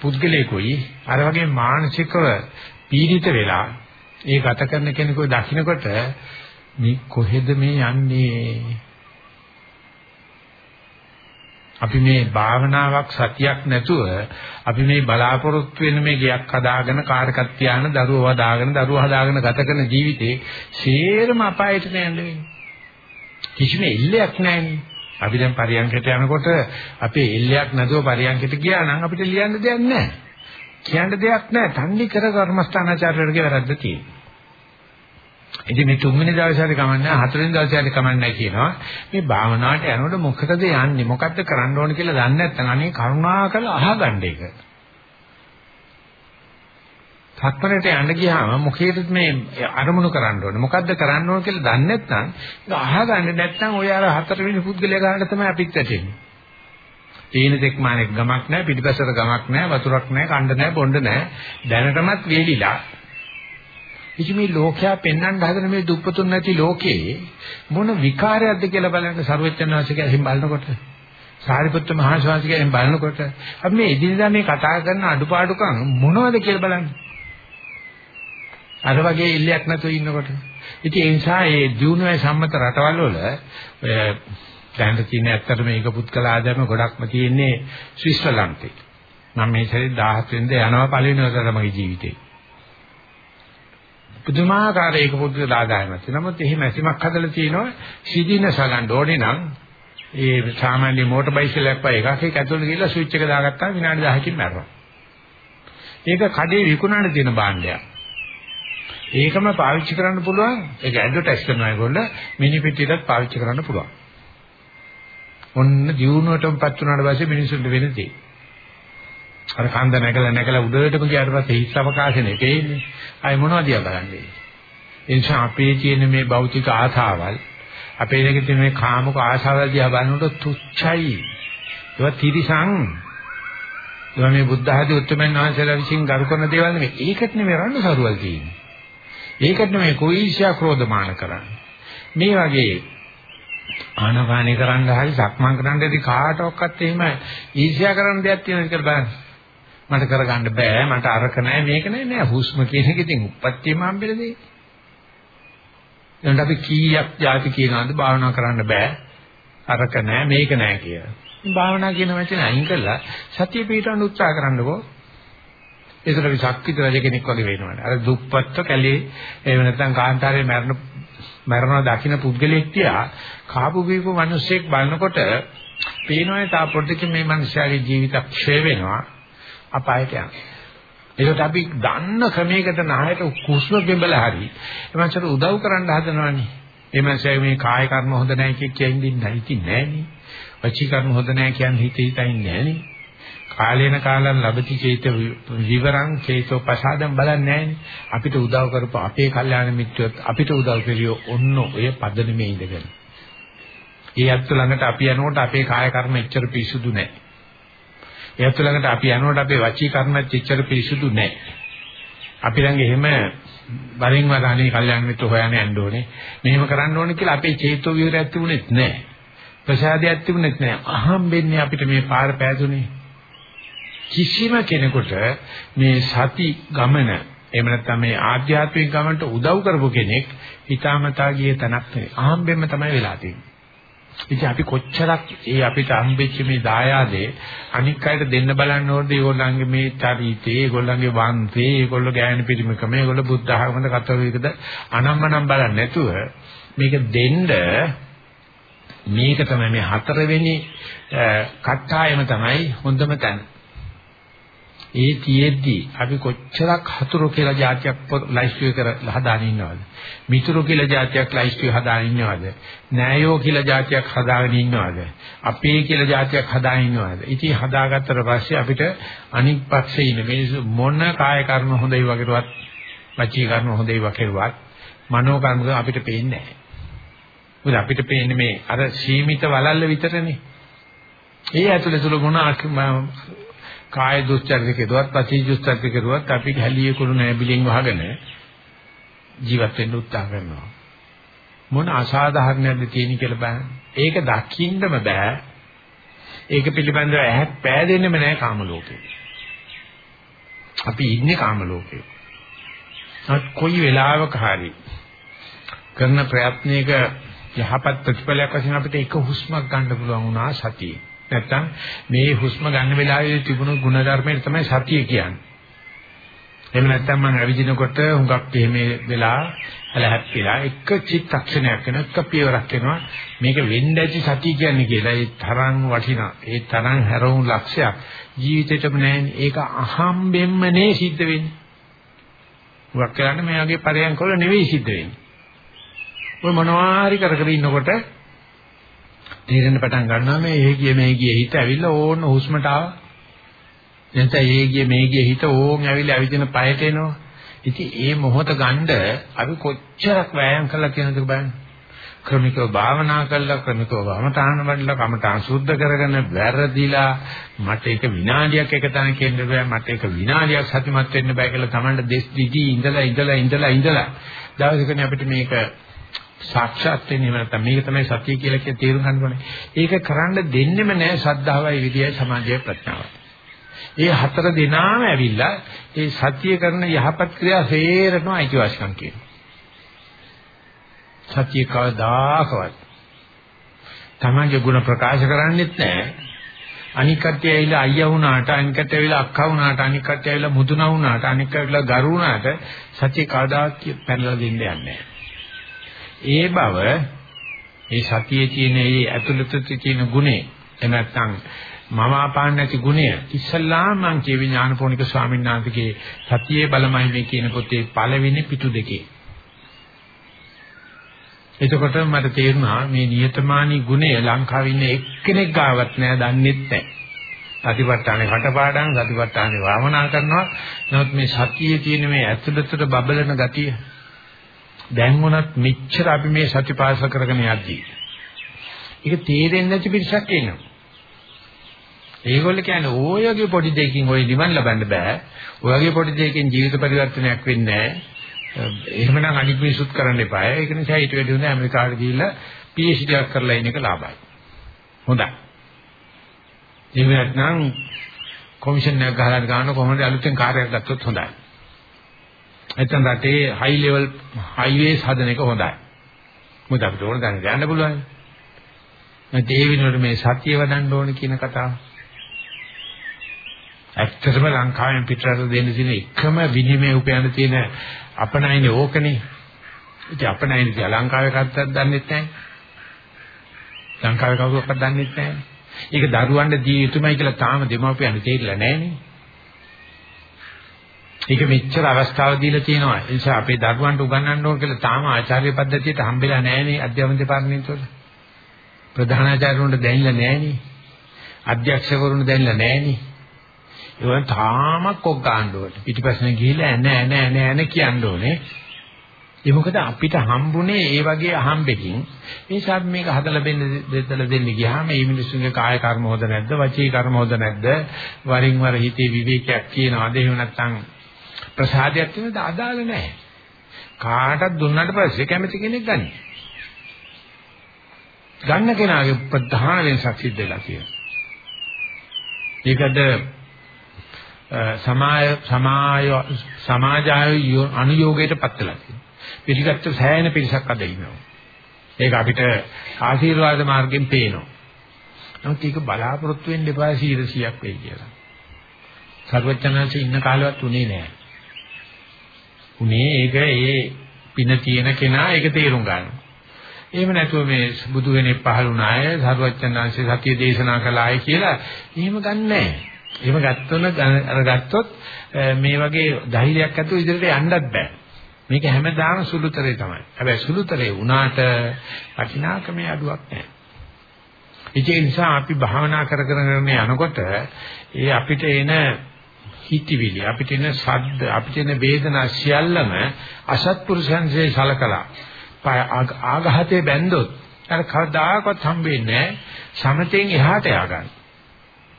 පුද්ගලයෙකුයි අර වගේ මානසිකව පීඩිත වෙලා ඒ ගත කරන කෙනෙකු දකින්නකොට මේ කොහෙද මේ යන්නේ? අපි මේ භාවනාවක් සතියක් නැතුව අපි මේ බලාපොරොත්තු වෙන මේ ගයක් හදාගෙන කාර්කක් තියාන දරුවව හදාගෙන දරුවව හදාගෙන ගත කරන ජීවිතේ සේරම අපායට යන්නේ කිසිම ඉල්ලයක් නැහැ අපි දැන් පරියන්කට යනකොට අපේ එල්ලයක් නැතුව පරියන්කට ගියා නම් අපිට ලියන්න දෙයක් නැහැ. කියන්න දෙයක් නැහැ. තන්නේ කර කර්මස්ථානාචාර්යවරගේ වැරද්ද තියෙනවා. ඉතින් මේ තුන්වෙනි දවසේ හරි කමන්නේ හතරවෙනි දවසේ හරි කමන්නේ කියනවා. මේ භාවනාවට යනකොට මොකටද යන්නේ? මොකද්ද කරන්න ඕන කියලා දන්නේ නැත්නම් අනේ කරුණාකර අහගන්න එක. සක්මණට යන්න ගියාම මොකේද මේ අරමුණු කරන්න ඕනේ මොකද්ද කරන්න ඕනේ කියලා දන්නේ නැත්නම් ඒක අහගන්න නැත්නම් ඔය අර හතරවෙනි පුද්ගලයා ගන්න තමයි අපිත් ඇටෙන්නේ. තීන දෙක්මානෙක් ගමක් නැහැ පිටිපස්සට ගමක් නැහැ වතුරක් නැහැ කණ්ඩ නැහැ බොණ්ඩ නැහැ දැනටමත් වේලිලා. ඉතින් මේ ලෝකයා පෙන්වන්න හදන මේ දුප්පතුන් නැති ලෝකේ මොන විකාරයක්ද කියලා බලන්න සරුවෙච්චන්වාසික ඇහිම් බලනකොට සාරිපුත්ත මහ ස්වාමීන් වහන්සේ බලනකොට අපි මේ එදිනදා මේ කතා කරන අඩුපාඩුකම් මොනවද කියලා බලන්න. අර වගේ ඉල්ලයක් නැතුව ඉන්නකොට. ඉතින් ඒ නිසා මේ දිනුවේ සම්මත රටවල් වල දැනට තියෙන ඇත්තට මේක පුත්කල ආදම ගොඩක්ම තියෙන්නේ ස්විස්තරලන්තේ. මම මේ සැරේ 17 වෙනිදා යනවා පළවෙනි වසර මගේ ජීවිතේ. පුදුමාකාර ඒක පුදුම ආදායමක්. නමුත් එහි මැසිමක් හදලා තියෙනවා සිදින සලන්න ඕනේ නම් ඒ සාමාන්‍ය මෝටර් බයිසිකලයක් පය එකක් ඒක ඇතුළට ගිහලා ස්විච් එක දාගත්තාම විනාඩි 10කින් මැරෙනවා. ඒක කඩේ විකුණන්න තියෙන භාණ්ඩයක්. ඒකම පාවිච්චි කරන්න පුළුවන්. ඒක ඇඩ්වර්ටයිස් කරනවා ඒගොල්ලෝ මිනි පිටියටත් පාවිච්චි කරන්න පුළුවන්. ඔන්න දියුණුවටමපත් වුණාට පස්සේ මිනිසුන්ට වෙන දේ. අර කන්ද නැගලා නැගලා උඩටම ගියාට පස්සේ හිස් අවකාශනේ තේින්නේ. අය මොනවද දිහා බලන්නේ? ඒ නිසා අපේ තියෙන මේ භෞතික ආශාවල් අපේ දෙකේ තියෙන මේ කාමක ආශාවල් දිහා බලනකොට තුච්චයි. ඒවා තිරිසං. ඒවා මේ බුද්ධ ආදී උත්තරමයන් වහන්සේලා විසින් ගරු කරන දේවල් නෙමෙයි. ඒකට නෙමෙයි රණ්ඩු සරුවල් තියෙන්නේ. ඒකට නෙමෙයි කොයිෂා ක්‍රෝධමාන කරන්නේ. මේ වගේ ආනපානේ කරන්න හරි සක්මන් කරන්න ඉතින් කාටවත් එහෙම ඊර්ෂ්‍යා කරන්න දෙයක් තියෙනවද කියලා බලන්න. මට කරගන්න බෑ මට අරක නෑ මේක නෑ නෑ හුස්ම කියන එක ඉතින් උපත්තියම හම්බෙලා දෙයි. එහෙනම් අපි කීයක් જાති කියනවාද භාවනා කරන්න බෑ අරක නෑ මේක නෑ කියලා. භාවනා කියන වචනේ අයින් කරලා සතිය පිටවන්න උත්සාහ කරන්නකෝ. ඒකට අපි ශක්තිත රජ කෙනෙක් වගේ වෙනවනේ. අර දුප්පත්ව කැලේ එහෙම නැත්නම් කාන්තාරේ මරණ මරණ දකින්න පුද්ගලෙක් තියා කාපු බීපු මිනිස්සෙක් බලනකොට පේනවානේ තා පොඩ්ඩකින් මේ මිනිස්යාගේ ජීවිත ක්ෂය වෙනවා අපායට යනවා. ඒකට අපි දන්න ක්‍රමයකට නහයට කුස්ම බෙඹල හරි එමන්සට උදව් කරන්න හදනවනේ. එමන්සය මේ කාය කර්ම හොඳ නැහැ කිය කියන්නේ නැති නෑනේ. වචී කර්ම හොඳ නැහැ කියන්නේ හිත හිතයි නෑනේ. කාලේන කාලම් ලැබති චේත විවරං චේතෝ පසාදම් බලන්නේ නැහැනේ. අපිට උදව් කරපු අපේ කල්යාණ මිත්‍රයොත් අපිට උදව් කෙලියෝ ඔන්න ඔය පදනමේ ඉඳගෙන. ඒ අත්තු ළඟට අපි යනකොට අපේ කාය කර්ම එච්චර පිසුදු නැහැ. ඒ අත්තු ළඟට අපි යනකොට අපේ වචී කර්මත් එච්චර පිසුදු නැහැ. අපි ළඟ එහෙම වරින් වර අනේ කල්යාණ මිත්‍ර හොයන්න යන්න ඕනේ. මෙහෙම කරන්න ඕනේ කියලා අපේ චේතෝ විවරයක් තිබුණෙත් නැහැ. ප්‍රසාදයක් තිබුණෙත් නැහැ. අහම්බෙන්නේ අපිට මේ පාර පෑදුනේ. කිසිම කෙනෙකුට මේ සති ගමන එහෙම නැත්නම් මේ ආධ්‍යාත්මික ගමනට උදව් කරපු කෙනෙක් හිතාමතා ගියේ තනක් නෙවෙයි. අහම්බෙන්න තමයි වෙලා තියෙන්නේ. ඉතින් අපි කොච්චරක් ඒ අපිට හම්බෙච්ච මේ දායාදේ අනික් අයට දෙන්න බලන්න ඕනද ඒගොල්ලන්ගේ මේ චරිතේ ඒගොල්ලන්ගේ වංශේ ඒගොල්ලෝ ගෑනු පිරිමකම ඒගොල්ලෝ බුද්ධ ආගමද කතෝලිකද අනම්මනම් බලන්නේ නැතුව මේක දෙන්න මේක තමයි මේ හතරවෙනි කට්ටායම තමයි හොඳම තැන. ඒ තියෙද්දි අපි කොච්චරක් හතුරු කියලා જાතියක් ලයිස්ට්වේ කර හදාගෙන ඉන්නවද? මිතුරු කියලා જાතියක් ලයිස්ට්වේ හදාගෙන ඉන්නවද? නෑයෝ කියලා જાතියක් හදාගෙන ඉන්නවද? අපේ කියලා જાතියක් හදාගෙන ඉන්නවද? ඉතින් හදාගත්තට පස්සේ අපිට අනික් පැත්තේ ඉන්න මිනිස්සු මොන කාය කර්ම හොඳයි වගේවත්, වචී කර්ම හොඳයි වගේවත්, මනෝ කර්ම අපිට පේන්නේ නැහැ. මොකද අපිට පේන්නේ මේ අර සීමිත වලල්ල විතරනේ. ඒ ඇතුළේ තුල මොන කාය දුස්චරිත කෙරුවත් පසී දුස්චරිත කෙරුවත් අපි හැලියේ කුළු නැබිලින් වහගෙන ජීවත් වෙන්න උත්සාහ කරනවා. මොන අසාධාරණයක්ද තියෙන කියලා බලන්න. ඒක දකින්නම බෑ. ඒක පිළිබඳව ඇහක් පෑදෙන්නෙම නෑ කාම ලෝකේ. අපි ඉන්නේ කාම ලෝකේ. අත් කොයි වෙලාවක හරි කරන ප්‍රයත්නයක යහපත් ප්‍රතිඵලයක් වශයෙන් අපිට එක හුස්මක් ගන්න පුළුවන් වුණා සතියේ. නැත්තම් මේ හුස්ම ගන්න වෙලාවේ තිබුණු ಗುಣධර්මයට තමයි සතිය කියන්නේ. එහෙම නැත්තම් මම ඇවිදිනකොට හුඟක් එහෙම වෙලා හැලහැප්පිලා එක චිත්තක්ෂණයක් වෙන එක පියවරක් වෙනවා මේක වෙන්න ඇති සතිය කියන්නේ කියලා ඒ තරම් වටිනා ඒ තරම් හැරවුම් ලක්ෂයක් ජීවිතේටම නැහැනේ ඒක අහම්බෙන්ම නේ සිද්ධ වෙන්නේ. හුඟක් කරන්නේ මේ වගේ පරයන්කොල නෙවෙයි සිද්ධ වෙන්නේ. ඔය මොනවා හරි කර කර ඉන්නකොට තේරෙන්න පටන් ගන්නවා මේ ඒ ගිය මේ ගිය හිත ඇවිල්ලා ඕන හුස්මට ආවා. නැත්නම් ඒ ගිය මේ ගිය හිත ඕන් ඇවිල්ලා ඇවිදින පයට එනවා. ඉතින් ඒ මොහොත ගන්න අපි කොච්චරක් වෑයම් කළා කියනද බලන්න. ක්‍රමිකව භාවනා කළා ක්‍රමිකව වමතාන වඩලා කමඨාන් සුද්ධ කරගෙන වැරදිලා මට ඒක විනාඩියක් එක තැන කියන්න බෑ මට ඒක විනාඩියක් සතිමත් වෙන්න බෑ කියලා Tamanda දෙස් දිගී ඉඳලා ඉඳලා ඉඳලා ඉඳලා දවසකනේ අපිට මේක සාක්ෂාත් වෙන්නේ නැත්නම් මේක තමයි සත්‍ය කියලා කියන තේරුම් ගන්න ඕනේ. ඒක කරන්න දෙන්නෙම නෑ ශ්‍රද්ධාවයි විද්‍යයි සමාධියයි ප්‍රඥාවයි. ඒ හතර දෙනාම ඇවිල්ලා ඒ සත්‍ය කරන යහපත් ක්‍රියා සේරම අයිතිවාසිකම් කියනවා. සත්‍ය කවදාකවත් තමන්ගේ ගුණ ප්‍රකාශ කරන්නේත් නැහැ. අනික් කට්ටිය ඇවිල්ලා අයියා වුණාට අනික් කට්ටිය ඇවිල්ලා අක්කා වුණාට අනික් කට්ටිය ඇවිල්ලා මුතුනා වුණාට අනික් කට්ටිය ඇවිල්ලා ගරු වුණාට සත්‍ය කවදාවත් පැනලා දෙන්නේ නැහැ. ඒ බව ඒ සතියේ තියෙන ඒ ඇතුළත තියෙන ගුණේ එහෙම නැත්නම් මම ආපාන නැති ගුණය ඉස්සල්ලාම මං කියවි ඥානපෝනික ස්වාමීන් වහන්සේගේ සතියේ බලමයි මේ කියන පොතේ පළවෙනි පිටු දෙකේ. එතකොට මට තේරුණා මේ නියතමානී ගුණය ලංකාවේ ඉන්න එක්කෙනෙක් ගාවත් නෑ දන්නෙත් නෑ. සතිපට්ඨානේ කටපාඩම් සතිපට්ඨානේ වාමනා කරනවා. නමුත් මේ සතියේ තියෙන මේ ඇතුළතට බබලන ගතිය දැන් වුණත් මෙච්චර අපි මේ සතිපාස කරගෙන යද්දී ඒක තේරෙන්නේ නැති පිරිසක් ඉන්නවා. ඒගොල්ලෝ කියන්නේ ඔයගේ පොඩි දෙයකින් ඔය නිවන් ලබන්න බෑ. ඔයගේ පොඩි දෙයකින් ජීවිත පරිවර්තනයක් වෙන්නේ නෑ. එහෙමනම් අනිත් මිනිසුත් කරන්න එපා. ඒක නිසා ඊට වැඩි හොඳ ඇමරිකාවට ගිහිල්ලා PhD එකක් කරලා ඉන්න එක ලාභයි. හොඳයි. එහෙම නැත්නම් කොමිෂන් එකක් ගහලා ගන්න කොහොමද අලුතෙන් කාර්යයක් ගත්තොත් හොඳයි. නැත්නම් රටේ හයි ලෙවල් හයිවේස් හදන එක හොඳයි. මොකද අපිට ඕන දැන ගන්න පුළුවන්. නැත්නම් ඒ වෙනුවට මේ සතිය වඩන්න ඕන කියන කතාව. ඇත්තටම ලංකාවෙන් පිටරට දෙන්න තියෙන එකම විනිමය උපයන්න තියෙන අපනයිනේ ඕකනේ. ඉතින් අපනයිනේ කියලා ලංකාවේ කද්දක් දන්නෙත් නැහැ. ලංකාවේ කවුරක්වත් දන්නෙත් නැහැ. ඒක දරුවන්ට දී යුතුමයි කියලා තාම දෙමව්පියන් තේරිලා නැහනේ. ඒක මෙච්චර අවස්ථාව දීලා තියෙනවා. ඒ නිසා අපේ දරුවන්ට උගන්වන්න ඕන කියලා තාම ආචාර්ය පද්ධතියට හම්බෙලා නැහනේ අධ්‍යාපන දෙපාර්තමේන්තුවල. ප්‍රධානාචාර්යවරුන්ට දැනෙලා නැහනේ. අධ්‍යක්ෂකවරුන්ට දැනෙලා නැහනේ. ඒවා තාමත් කොක් ගන්න ඕනේ. පිටිපස්සෙන් ගිහිල්ලා නෑ නෑ නෑ නෑ කියන්න ඕනේ. ඒ මොකද අපිට හම්බුනේ ඒ වගේ අහම්බෙකින්. ඒ නිසා මේක හදලා දෙන්න දෙතල දෙන්න ගියාම මේ මිනිස්සුන්ගේ කාය කර්ම හොද නැද්ද? වචී කර්ම හොද නැද්ද? වරින් වර හිතේ විවේකයක් කියනවාද? එහෙම නැත්නම් ප්‍රසාදයක් තියෙනවද? අදාළ නැහැ. කාටත් දුන්නාට පස්සේ කැමති කෙනෙක් ගන්න. ගන්න කෙනාගේ ප්‍රධාන වෙනසක් සිද්ධ වෙලා තියෙනවා. ඒකද සමාය සමාය සමාජාය අනුയോഗයට පත්වලා තියෙනවා. පිළිගත්ත සෑහෙන පිරිසක් අද ඉන්නවා. ඒක අපිට ආශිර්වාද මාර්ගයෙන් පේනවා. නමුත් ඒක බලාපොරොත්තු වෙන්න එපා 100ක් වෙයි කියලා. සර්වඥාන්සේ ඉන්න කාලෙවත් උනේ නැහැ. උනේ ඒක ඒ පින තියෙන කෙනා ඒක තේරුම් ගන්නවා. එහෙම නැතුව මේ බුදු වෙනේ පහළ වුණාය සර්වඥාන්සේ සතිය දේශනා කළාය කියලා එහෙම ගන්නෑ. එහෙම ගත්තොත් අරගත්තොත් මේ වගේ ධෛර්යයක් ඇතුව ඉදිරියට යන්නත් බෑ. මේක හැමදාම සුළුතරේ තමයි. හැබැයි සුළුතරේ වුණාට වටිනාකමේ අඩුවක් නැහැ. ඒ නිසා අපි භාවනා කර කරගෙන යනකොට ඒ අපිට එන හිතවිලි අපිට එන ශබ්ද අපිට එන වේදනා සියල්ලම අසත්පුරුෂයන්සේ සලකලා ආඝාතයේ බැන්දොත් අර කවදාකවත් හම්බෙන්නේ නැහැ සමතෙන් එහාට ය아가න්න.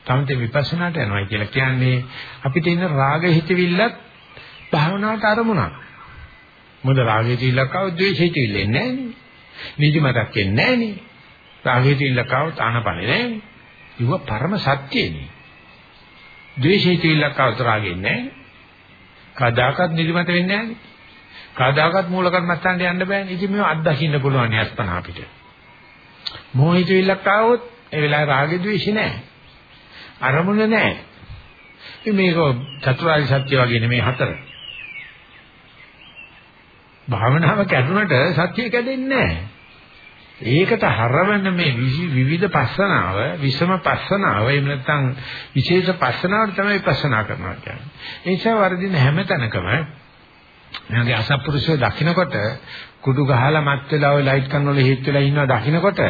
සමතේ විපස්සනාට යනවා කියලා කියන්නේ අපිට ඉන්න රාග හිතවිල්ලත් භාවනාවට අරමුණක්. මොකද රාගයේ තිලක්කව ද්වේෂයේ තිල්ලෙන්නේ නැහනේ. නිදිමතක් එන්නේ නැහනේ. රාගයේ තිලක්කව තානපනේ නැහනේ. ඉව පරම සත්‍යනේ. ද්වේෂයේ තිලක්කව තරාගෙන්නේ නැහැ. කදාකත් නිදිමත වෙන්නේ නැහනේ. කදාකත් මූල කර්මස්ථානට යන්න බෑනේ. ඉතින් මේව අත්දකින්න පුළුවන් යස්පන අපිට. මොහිත විලක්කාවොත් ඒ වෙලාවේ රාගෙ ද්වේෂේ නැහැ. අරමුණ නැහැ. ඉතින් මේක චතුරාර්ය සත්‍ය වගේ නෙමේ හතර. භාවනාව කැඩුනට සත්‍ය කැඩෙන්නේ නැහැ. ඒකට හරවන්න මේ විවිධ පස්සනාව, විසම පස්සනාව, එහෙම නැත්නම් විශේෂ පස්සනාවට තමයි විපස්සනා කරනවා කියන්නේ. ඒ නිසා වර්ධින හැම තැනකම මගේ අසත්පුරුෂය දකින්නකොට කුඩු ගහලා මත් වෙලා ওই ලයිට් කන් වල හේත් වෙලා ඉන්නවා දකින්නකොට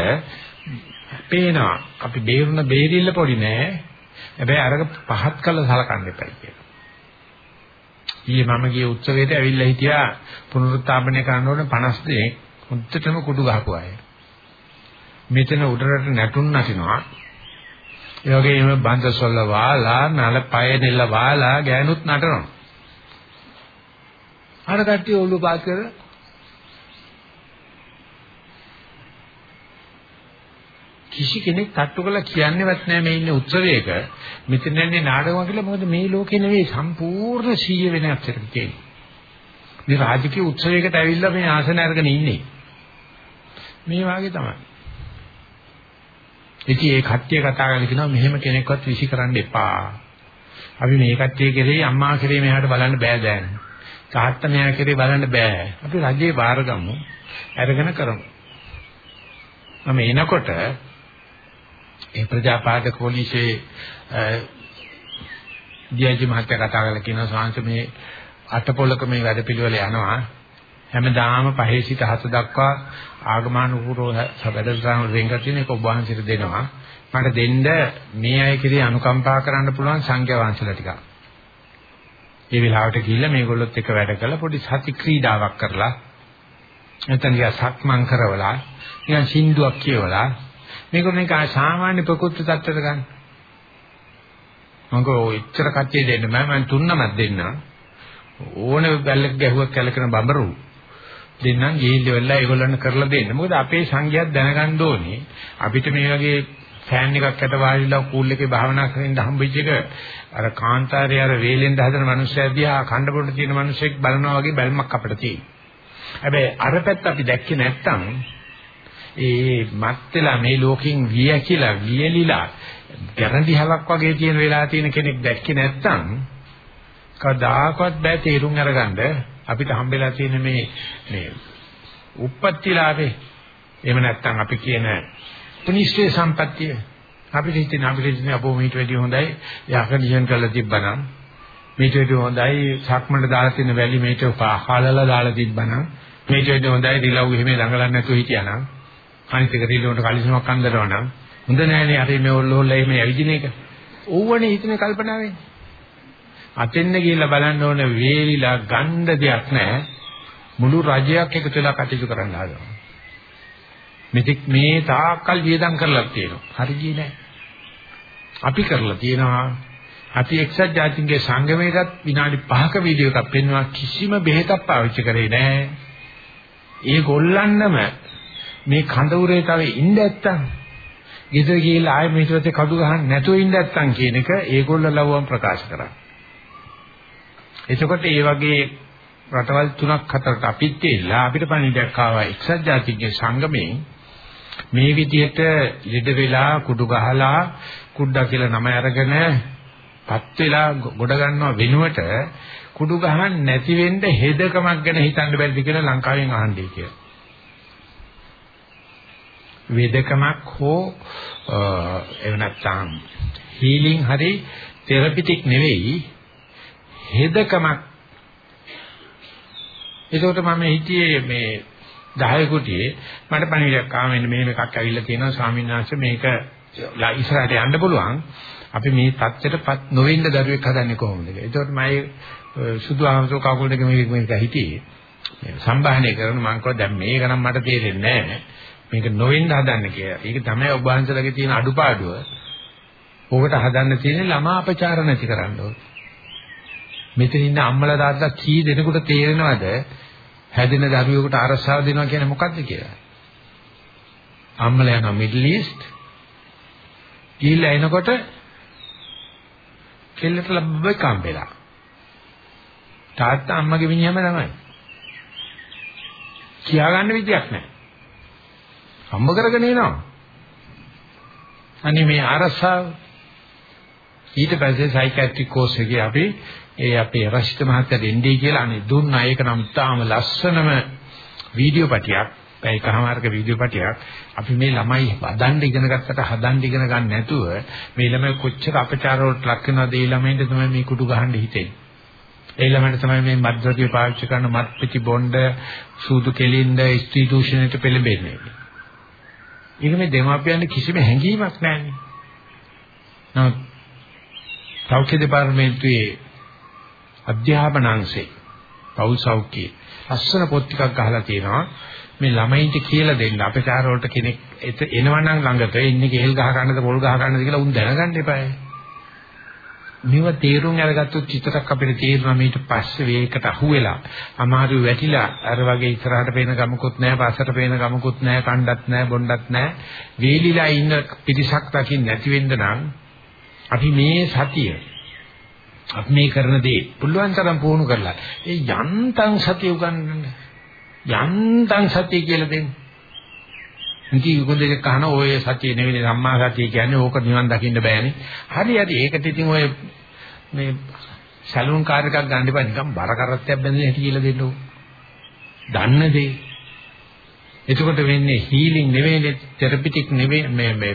පේනවා. අපි බේරුණ බේරිල්ල පොඩි නෑ. හැබැයි අරක පහත් කළ සලකන්න එපා කියලා. ඊයේ මම ගිය උත්සවයට ඇවිල්ලා හිටියා පුනරුත්ථාපනය කරනකොට 50 දෙනෙක් හොද්දටම කුඩු ගහපු අය. මෙතන උඩරට නැටුම් නටිනවා. ඒ වගේම බන්දසොල්ල වාලා නල පය දෙල්ල වාලා ගෑනුත් නටනවා. අර කට්ටිය ඔළුව පාත් කර කිසි කෙනෙක් තට්ටු කරලා කියන්නේවත් නැහැ මේ ඉන්නේ උත්සවයක මෙතන යන්නේ නාටකම කියලා මොකද මේ ලෝකේ නෙවෙයි සම්පූර්ණ සීය වෙනස් එකක් තියෙන්නේ. මේ රාජකීය උත්සවයකට ඇවිල්ලා මේ ආසන අරගෙන ඉන්නේ. මේ වාගේ තමයි. ඉතින් ඒ කට්ටිය කතා කරලා කියනවා මෙහෙම කෙනෙක්වත් විසි කරන්න එපා. අපි මේ කට්ටිය කෙරෙහි අම්මා කෙරෙහි මෙහාට බලන්න බෑ දැන්. තාත්තා මෙහා කෙරෙහි බලන්න බෑ. අපි රජේ බාරගමු. අරගෙන කරමු. මම එනකොට ඒ ප්‍රජාපාලක පොලිසියේ දියජි මහත්තයා කතා කරලා කියනවා සාංශ මේ අටපොලක මේ වැඩපිළිවෙල යනවා හැමදාම පහේ සිට හත දක්වා ආගමනුකූලව වැඩසටහන වෙන්කර තියෙන එක ඔබ වහන්සේට දෙනවා මට දෙන්න මේ අය කෙරේ අනුකම්පා කරන්න පුළුවන් සංඛ්‍යා වංශලා ටිකක්. ඒ වෙලාවට ගිහිල්ලා මේගොල්ලොත් එක්ක වැඩ කරලා පොඩි සති ක්‍රීඩාවක් කරලා නැත්නම් යා සක්මන් කරවලා නිකන් සින්දුවක් කියවලා මේගොල්ලෝ නිකන් සාමාන්‍ය ප්‍රකෘති තත්ත්වයට ගන්න. මම කෝ එච්චර කච්චේ දෙන්න මම මම තුන්නමක් දෙන්න. ඕන බැල්ලක් ගැහුවක් කැලකන බඹරු දෙන්නම් ගිහිල්ලා වෙලා ඒගොල්ලන් කරලා දෙන්න. මොකද අපේ සංඝයාත් දැනගන්න ඕනේ අපිට මේ වගේ ෆෑන් එකක් යට වාඩිලා කූල් එකේ භාවනා කරමින් හම්බෙච්ච එක අර කාන්තාරේ අර වේලෙන් හදන මිනිස්සයා දිහා කණ්ඩ පොඩ තියෙන මිනිස්සෙක් බලනවා වගේ බැල්මක් අපිට තියෙනවා. හැබැයි අර පැත්ත අපි දැක්කේ නැත්තම් ඒ මත් වෙලා මේ ලෝකෙන් ගිය කියලා ගියලිලා ගැරන්ටි හලක් වගේ තියෙන වෙලා තියෙන කෙනෙක් දැක්කේ නැත්තම් කවදාකවත් බෑ තේරුම් අරගන්න අපිට හම්බෙලා තියෙන මේ මේ උප්පත්තිලාවේ එහෙම නැත්තම් අපි කියන පුනිස්සේ සම්පත්තිය. අපිට හිතෙන අපිට හිතෙන අපෝ මීට වැඩිය හොඳයි. යකනියන් කරලා තිබ්බනම්. මීට වැඩිය හොඳයි. සක්මණට දාලා තියෙන වැලි මේට පහලලා දාලා තිබ්බනම්. මීට වැඩිය හොඳයි. රිලව් එහෙම දඟලන්නේ නැතුව හිටියානම්. අනිත් එක රිලව්වට කලිසමක් අන්දරනවා නම්. හොඳ නෑනේ. අර මේ ඔල්ලෝල්ල එහෙම ඇවිදින එක. ඕවනේ හිතන කල්පනා වෙන්නේ අතෙන්න ගිහිල්ලා බලන්න ඕනේ වේලිලා ගන්න දෙයක් නැහැ මුළු රජයක් එකතු වෙලා කටයුතු කරන්න හදනවා මෙතෙක් මේ තාක්කල් වියදම් කරලා තියෙනවා. හරි ගියේ නැහැ. අපි කරලා තියෙනවා අපි එක්සත් ජාතීන්ගේ සංගමයටත් විනාඩි 5ක වීඩියෝ එකක් පෙන්වනවා කිසිම බෙහෙතක් පාවිච්චි කරේ නැහැ. ඒ ගොල්ලන්නම මේ කඳවුරේ තව ඉන්න නැත්තම් ගෙදර ගිහිල්ලා ආයෙ මේකට කඩු ගහන්න නැතුව ඉන්න නැත්තම් කියන එක ඒගොල්ලෝ ලව්වම් ප්‍රකාශ කරා. එතකොට මේ වගේ රටවල් තුනක් හතරට අපිත් එලා අපිට පණිවිඩයක් ආවා එක්සත් ජාතීන්ගේ සංගමයෙන් මේ විදිහට ළඩ වෙලා කුඩු ගහලා කුඩා කියලා නම අරගෙන පත් වෙලා ගොඩ ගන්නව වෙනුවට කුඩු ගහන්න නැති වෙන්න හෙදකමක් ගැන හිතන්න බැරිද කියලා ලංකාවෙන් අහන්නේ කියලා. වේදකමක් හෝ එහෙම නැත්නම් හීලින් හරි තෙරපිටික් නෙවෙයි හෙදකමක් ඒකට මම හිතියේ මේ 10 කුටියේ මට පණිවිඩයක් ආව මෙන්න මෙහෙම එකක් ඇවිල්ලා තියෙනවා ස්වාමීන් වහන්සේ මේක ඉස්සරහට යන්න පුළුවන් අපි මේ தත්ත්වයටපත් නොවෙන්න දරුවෙක් හදන්නේ කොහොමද කියලා. ඒකට මම සුදු ආමසෝ කකුල් දෙක මේක මේක හිටියේ. සම්භාහණය කරන මම කිව්වා දැන් මේක නම් මට තේරෙන්නේ නැහැ. මේක නොවෙන්න හදන්න කියලා. ඒක තමයි ඔබ වහන්සේලාගේ තියෙන අඩුපාඩුව. ඕකට හදන්න තියෙන්නේ ළමා අපචාර නැති කරන්න ඕනේ. මෙතන ඉන්න අම්මලා තාත්තා කී දෙනෙකුට තේරෙනවද හැදෙන දරුවෙකුට අරසාව දෙනවා කියන්නේ මොකද්ද කියලා. අම්මලා යනවා මිඩල් ඊස්ට්. ගිහිල්ලා එනකොට කෙල්ලට ලැබෙයි කම්බෙලා. තාත්තා අම්මගේ මිනිහම තමයි. කියාගන්න විදියක් නැහැ. හම්බ කරගෙන එනවා. අනේ මේ අරසාව ඊට පස්සේ සයිකියාට්‍රික් කෝස් එකේ අපි ඒ අපේ රෂිත මහත්තයා දෙන්නේ කියලා. අනේ දුන්නා ඒක නම් තාම ලස්සනම වීඩියෝ පටියක් පැයකමාරක වීඩියෝ පටියක් අපි මේ ළමයි හදන්න ඉගෙන ගත්තට හදන්න ඉගෙන ගන්න නැතුව මේ ළමයි කොච්චර අපචාර වලට ලක් වෙනවද? ඒ ළමයින්ට තමයි මේ කුඩු ගහන්න හිතෙන්නේ. ඒ ළමයින්ට තමයි මේ මද්ද්‍රව්‍ය පාවිච්චි කරන මත් පිටි බොණ්ඩ සූදු කෙලින්ද ස්ත්‍රී දූෂණයට පෙළඹෙන්නේ. ඒක මේ දෙමාපියන්ට කිසිම හැඟීමක් නැහැ නමුත් සෞඛ්‍ය දෙපාර්තමේන්තුවේ අධ්‍යාපන අංශේ පෞල් සෞඛ්‍යයේ ලස්සන පොත් ටිකක් ගහලා තියෙනවා. මේ ළමයින්ට කියලා දෙන්න. අපේ කාර වලට කෙනෙක් එනවනම් ළඟට ඉන්නේ ගෙල් ගහ ගන්නද පොල් ගහ ගන්නද කියලා උන් දැනගන්න එපායි. මේව තේරුම් අරගත්තොත් චිතරක් අපිට තේරෙනවා මේට පස්සේ වේකට අහුවෙලා අමාරු වැටිලා අර වගේ ඉස්සරහට පේන ගමකුත් නැහැ පස්සට පේන ගමකුත් නැහැ කණ්ඩත් නැහැ බොණ්ඩත් නැහැ. වේලිලා ඉන්න පිටිසක් දකින්න නැති වෙන්න නම් අපි මේ සතිය අපි මේ කරන දේ පුළුවන් තරම් පුහුණු කරලා ඒ යන්තම් සතිය උගන්වන්න යන්තම් සතිය කියලා දෙන්න. ඉතින් උගදෙක කහන ඔය සතිය නෙවෙයි සම්මා සතිය කියන්නේ ඕක නිවන් දකින්න බෑනේ. හරි හරි ඒකට ඉතින් ඔය මේ සැලුන් කාර් එකක් ගන්න එපා නිකන් බර කරත්තයක් බැඳලා හිටි කියලා දෙන්නකො. දන්න දේ. එතකොට වෙන්නේ හීලින් නෙවෙයි තෙරපිටික් නෙවෙයි මේ මේ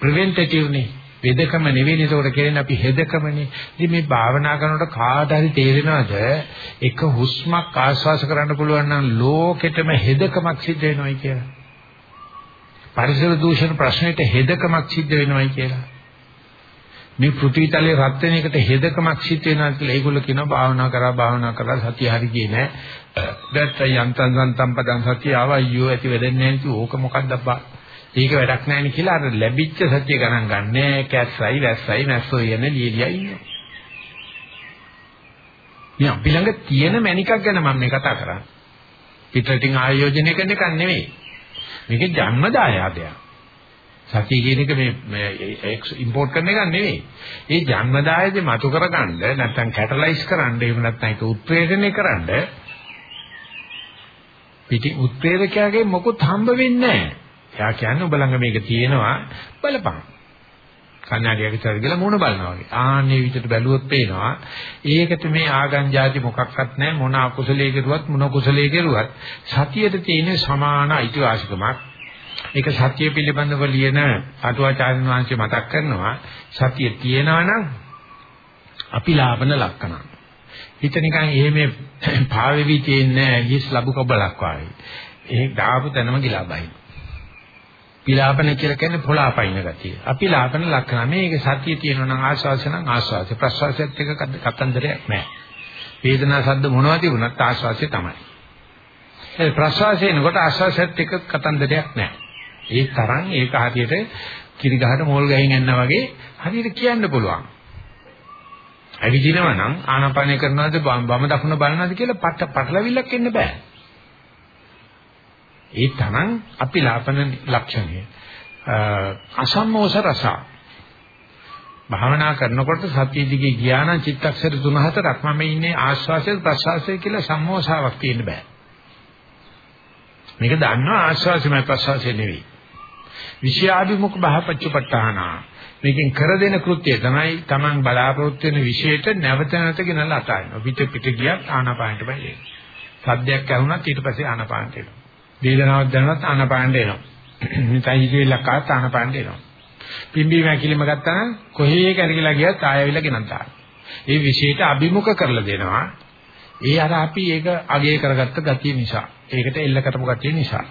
ප්‍රිවෙන්ටටිව් නේ. වෙදකම නෙවෙයි ඒකට කියන්නේ අපි හෙදකමනේ. ඉතින් මේ භාවනා කරනකොට කාට හරි තේරෙනවද එක හුස්මක් ආශ්වාස කරන්න පුළුවන් නම් ලෝකෙටම හෙදකමක් සිද්ධ වෙනවයි කියලා. පරිසර දූෂණ ප්‍රශ්නෙට හෙදකමක් සිද්ධ වෙනවයි කියලා. මේ පෘථිවි තලයේ රත් වෙන එකට හෙදකමක් සිද්ධ වෙනවා කියලා ඒගොල්ලෝ කියනවා භාවනා කරා භාවනා කරලා සතිය හරි ගියේ නෑ. දැත් යන්තම් සන්තම් පදං සතිය ආවයියෝ ඇති වෙදන්නේ නැති ඕක මොකක්ද අබ්බා ඒක වැඩක් නැහැ නේ කියලා අර ලැබිච්ච සත්‍ය ගණන් ගන්නෑ කැස්සයි වැස්සයි මැස්සෝ යන ලියලියා ඉන්නවා. මේ අපි ළඟ තියෙන මණිකක් ගැන මම මේ කතා කරන්නේ. පිටරටින් ආයෝජනය කරන එකක් නෙවෙයි. මේක ජන්මදායාදයක්. සත්‍ය කියන එක මේ ඉම්පෝට් කරන එකක් නෙවෙයි. ඒ ජන්මදායදේ මතු කරගන්න නැත්නම් කැටලයිස් කරන්න එහෙම නැත්නම් ඒක උත්ප්‍රේරණය කරන්න පිටි උත්ප්‍රේරකයාගේ මොකුත් හම්බ වෙන්නේ නැහැ. එයා කියන්නේ ඔබ ළඟ මේක තියෙනවා බලපං. කන්නාඩියක ඉස්සර ගිහලා මූණ බලනවා වගේ. ආන්නේ විදිහට බැලුවොත් පේනවා. ඒකට මේ ආගම් જાති මොකක්වත් නැහැ මොන අකුසලයේ කෙරුවත් මොන කුසලයේ කෙරුවත් සතියට තියෙන සමාන අයිතිවාසිකමක්. ඒක සත්‍ය පිළිබඳව ලියන අටුවාචාර්ය වංශය මතක් කරනවා. සතිය තියෙනවා නම් අපි ලාභන ලක්කන. හිත නිකන් එහෙම පාවෙවි තියෙන්නේ හිස් ලැබු කබලක් වගේ. ඒ දාපු තැනම ගිලා බයි. පිලාපන කියලා කියන්නේ පොළාපයින් ගතිය. අපි ලාපන ලක්ෂණ මේක සතිය තියෙනවා නම් ආස්වාස නම් ආස්වාසය ප්‍රස්වාසයත් එක කතන්දරයක් නැහැ. වේදනා සද්ද මොනවා තිබුණත් ආස්වාසය තමයි. ඒ ප්‍රස්වාසයෙන්කොට ආස්වාසයත් එක කතන්දරයක් නැහැ. ඒ තරම් ඒක හරියට කිරි ගහට මෝල් ගහින් යනවා වගේ හරියට කියන්න පුළුවන්. ඇවිදිනවා නම් ආනාපානය කරනවාද වම දකුණ බලනවාද කියලා පට පටලවිල්ලක් එන්න බෑ. ඒ තරම් අපි ලාපන ලක්ෂණය. අසම්මෝස රස. භාවනා කරනකොට සතිය දිගේ ගියාන චිත්තක්ෂර 3-4ක් මම ඉන්නේ ආශ්වාසය ප්‍රශ්වාසය කියලා සම්මෝසාවක් තියෙන්න බෑ. මේක දන්නවා ආශ්වාසයමයි ප්‍රශ්වාසය නෙවෙයි. විෂයාභිමුඛ බහපච්චපට්ඨාන. මේකෙන් කර දෙන කෘත්‍යය තමයි Taman බලාපොරොත්තු වෙන විශේෂයට නැවත නැවත ගෙනල්ලා අතාරිනවා. පිට පිට ගියත් ආනාපානට බයි. සද්දයක් ඇහුණත් ඊට පස්සේ ආනාපානට එනවා. වේදනාවක් දැනුණත් ආනපානට එනවා. නිතයි හිතෙල්ලක් ආත් ආනපානට එනවා. පිම්බීම ඇකිලිම ගත්තා නම් කොහේ කැරකිලා ගියත් ආයෙවිලා ගෙනත් තාන. ඒ විශේෂයට අභිමුඛ කරලා දෙනවා. ඒ අර අපි ඒක අගය කරගත්ත ගතිය නිසා. ඒකට එල්ල කරපු ගතිය නිසා.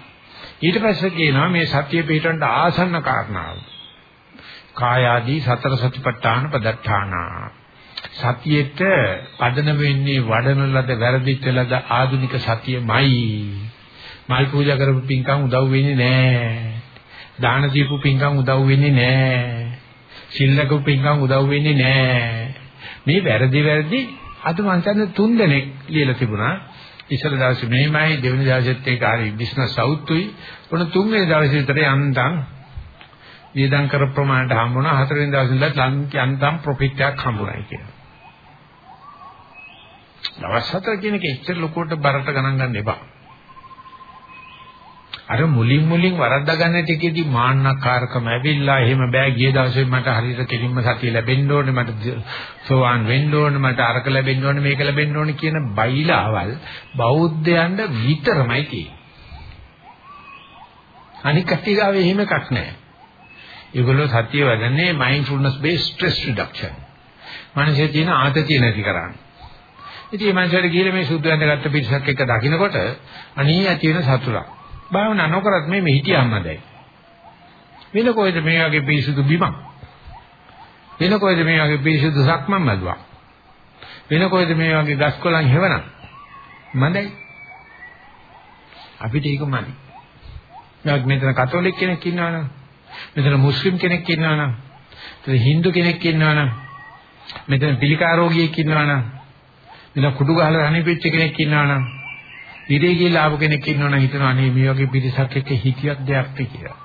ඊට පස්සේ කියනවා මේ සත්‍ය පිටරන්ට ආසන්න කාරණාව. කායාදී සතර සතිපට්ඨාන පදත්තාන. සතියෙට පදන වෙන්නේ වඩන ලද වැරදිච්ච ලද ආධුනික සතියමයි. මල් පූජා කරපු පින්කම් උදව් වෙන්නේ නැහැ. දාන දීපු පින්කම් උදව් වෙන්නේ නැහැ. සිල්ලක පින්කම් උදව් වෙන්නේ නැහැ. මේ වැරදි වැරදි අද මං කියන්නේ තුන් දෙනෙක් ලියලා තිබුණා. ඉස්සර දවසේ මෙහෙමයි දෙවෙනි දවසෙත් ඒක හරි බිස්නස් අවුත්තුයි. උන තුන්වෙනි දවසේ විතර යන්තම් වියදම් කර ප්‍රමාණයට හම්බුණා. හතරවෙනි දවසේ ඉඳලා යන්තම් ප්‍රොෆිට් එකක් හම්බුනායි කියලා. දවස් හතර කියන එක එච්චර ලොකුවට බරට ගණන් ගන්න එපා. අර මුලින් මුලින් වරද්දා ගන්න ටිකේදී මාන්නකාරකම ඇවිල්ලා එහෙම බෑ ගිය දවසේ මට හරියට කෙලින්ම සතිය ලැබෙන්න ඕනේ මට සෝවාන් වෙන්න ඕනේ මට අරක ලැබෙන්න ඕනේ මේක ලැබෙන්න ඕනේ කියන බයිලාවල් බෞද්ධයන්ට විතරමයි තියෙන්නේ. අනික කටිගාව එහෙම එකක් නැහැ. ඒගොල්ලෝ සතිය වදන්නේ mindfulness based stress reduction. මනසේ තියෙන ආතතිය නැති කරන්නේ. ඉතින් මේ මනසට ගිහලා මේ සුද්ධ වෙනගත්ත පිරිසක් එක්ක දකින්නකොට අනී ඇති වෙන සතුටක්. භාවනා නොකරත් මේ මේ හිටියම්මදයි. වෙන කොයිද මේ වගේ පිරිසුදු බිමක්? වෙන කොයිද මේ වගේ පිරිසුදු සක්මන් මැදුවක්? වෙන කොයිද මේ වගේ ගස්කොලන් හෙවණක්? මන්දයි. අපිට ඒක මදි. නමුත් මෙතන කතෝලික කෙනෙක් ඉන්නවනම් මෙතන මුස්ලිම් කෙනෙක් ඉන්නවනම් මෙතන Hindu කෙනෙක් ඉන්නවනම් මෙතන පිළිකා රෝගියෙක් ඉන්නවනම් මෙතන කුඩු ගහලා රණිපිච්ච කෙනෙක් ඉන්නවනම් ඉරේ ගිහලා ආපු කෙනෙක් ඉන්නවනම් හිතනවා අනේ මේ වගේ පිරිසක් එක්ක හිතියක් දෙයක් කියලා.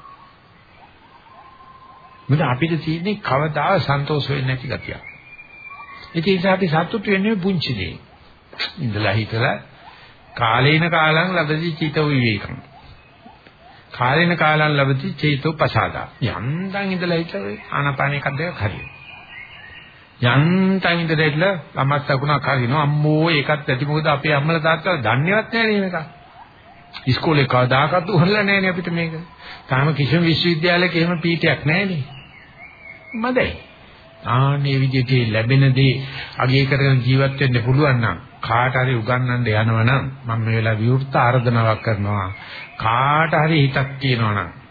මොකද අපිට තියෙන්නේ කවදා සන්තෝෂ වෙන්නේ නැති ගතියක්. ඒ නිසා අපි සතුටු වෙන්නේ පුංචි දේ. ඉඳලා හිතලා කාලේන කාලං ලබති චිතෝ විවේකං. කාලේන කාලං ලබති චේතෝ පසාදා. යන්තම් ඉඳලා හිතලා ආනාපාන එකක් දෙකක් හරියට. යන්තම් ඉඳලා ඉట్లా ළමත් අකුණක් හරිනවා අම්මෝ ඒකත් ඇති මොකද අපේ අම්මලා තාත්තලා දන්නේවත් නැහැ නේ මේක. ඉස්කෝලේ කවදාකවත් උහුරලා නැහැනේ අපිට මේක. තාම කිසිම විශ්වවිද්‍යාලයක එහෙම පීඨයක් නැහැනේ. මදයි. ආන්නේ විදිහට ලැබෙන දේ අගය කරගෙන ජීවත් වෙන්න පුළුවන් නම් කාට හරි උගන්වන්න යනවා නම් මම මේ වෙලාව විවෘත ආර්දනාවක් කරනවා කාට හරි හිතක් තියෙනවා නම්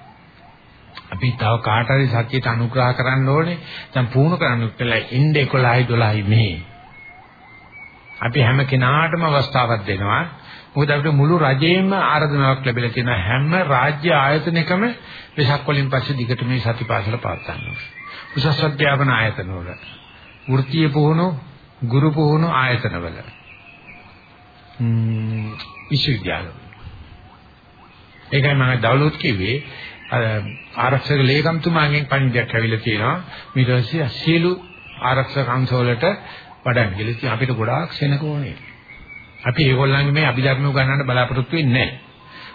අපි තව කාට හරි සත්‍යයට අනුග්‍රහ කරන්න ඕනේ. දැන් පුහුණු කරන්න කියලා ඉන්න 11යි 12යි මේ. අපි හැම කෙනාටම අවස්ථාවක් දෙනවා. මොකද අපිට මුළු රජයේම ආරාධනාවක් ලැබිලා තියෙන හැම රාජ්‍ය ආයතනයකම වෙසක් වලින් පස්සේ දිගට මේ සතිපාසල පවත්වනවා. උසස් අධ්‍යාපන ආයතනවල වෘත්තීය පුහුණු ගුරු පුහුණු ආයතනවල විශ්වවිද්‍යාල. ඒකයි මම දවලුත් කිව්වේ ආරක්ෂක ලේකම්තුමාගෙන් පණිවිඩයක් ඇවිල්ලා තියෙනවා ඊට පස්සේ සියලු ආරක්ෂක අංශවලට වඩන්න කියලා. ඉතින් අපිට ගොඩාක් සෙනක ඕනේ. අපි ඒගොල්ලන්ගේ මේ අභිධර්ම උගන්නන්න බලාපොරොත්තු වෙන්නේ නැහැ.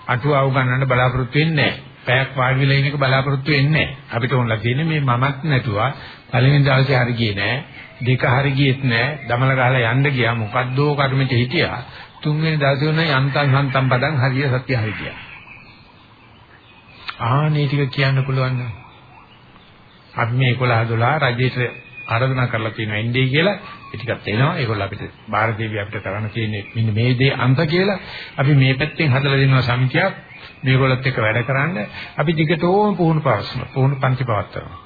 අටුවා උගන්නන්න බලාපොරොත්තු වෙන්නේ නැහැ. පැයක් වාඩි වෙලා ඉන්න එක බලාපොරොත්තු වෙන්නේ නැහැ. අපිට ඕනලා තියෙන්නේ මේ මමත් නැතුවා පළවෙනි දවසේ හරි ගියේ නැහැ. දෙක හරි ගියෙත් නැහැ. දමල ගහලා යන්න ගියා. මොකද්දෝ කර්මෙට හිටියා. තුන්වෙනි දවසේ උන යන්තම් හන්තම් පදන් හරිය සත්‍ය හරි ගියා. ආනේ ටික කියන්න පුළුවන් නම්. අපි මේ 11 12 රජයේ ආරාධනා කරලා තියෙනවා එන්නේ කියලා. ඒ ටිකත් එනවා. ඒගොල්ල අපිට භාරදේවිය අපිට කරන්න තියෙන්නේ මෙන්න මේ දේ අන්ත කියලා. අපි මේ පැත්තෙන් හදලා දෙනවා සමිතියක් මේගොල්ලත් එක්ක වැඩ කරන්න. අපි දිගටම පුහුණු පාස්න පුහුණු පන්ති පවත්වනවා.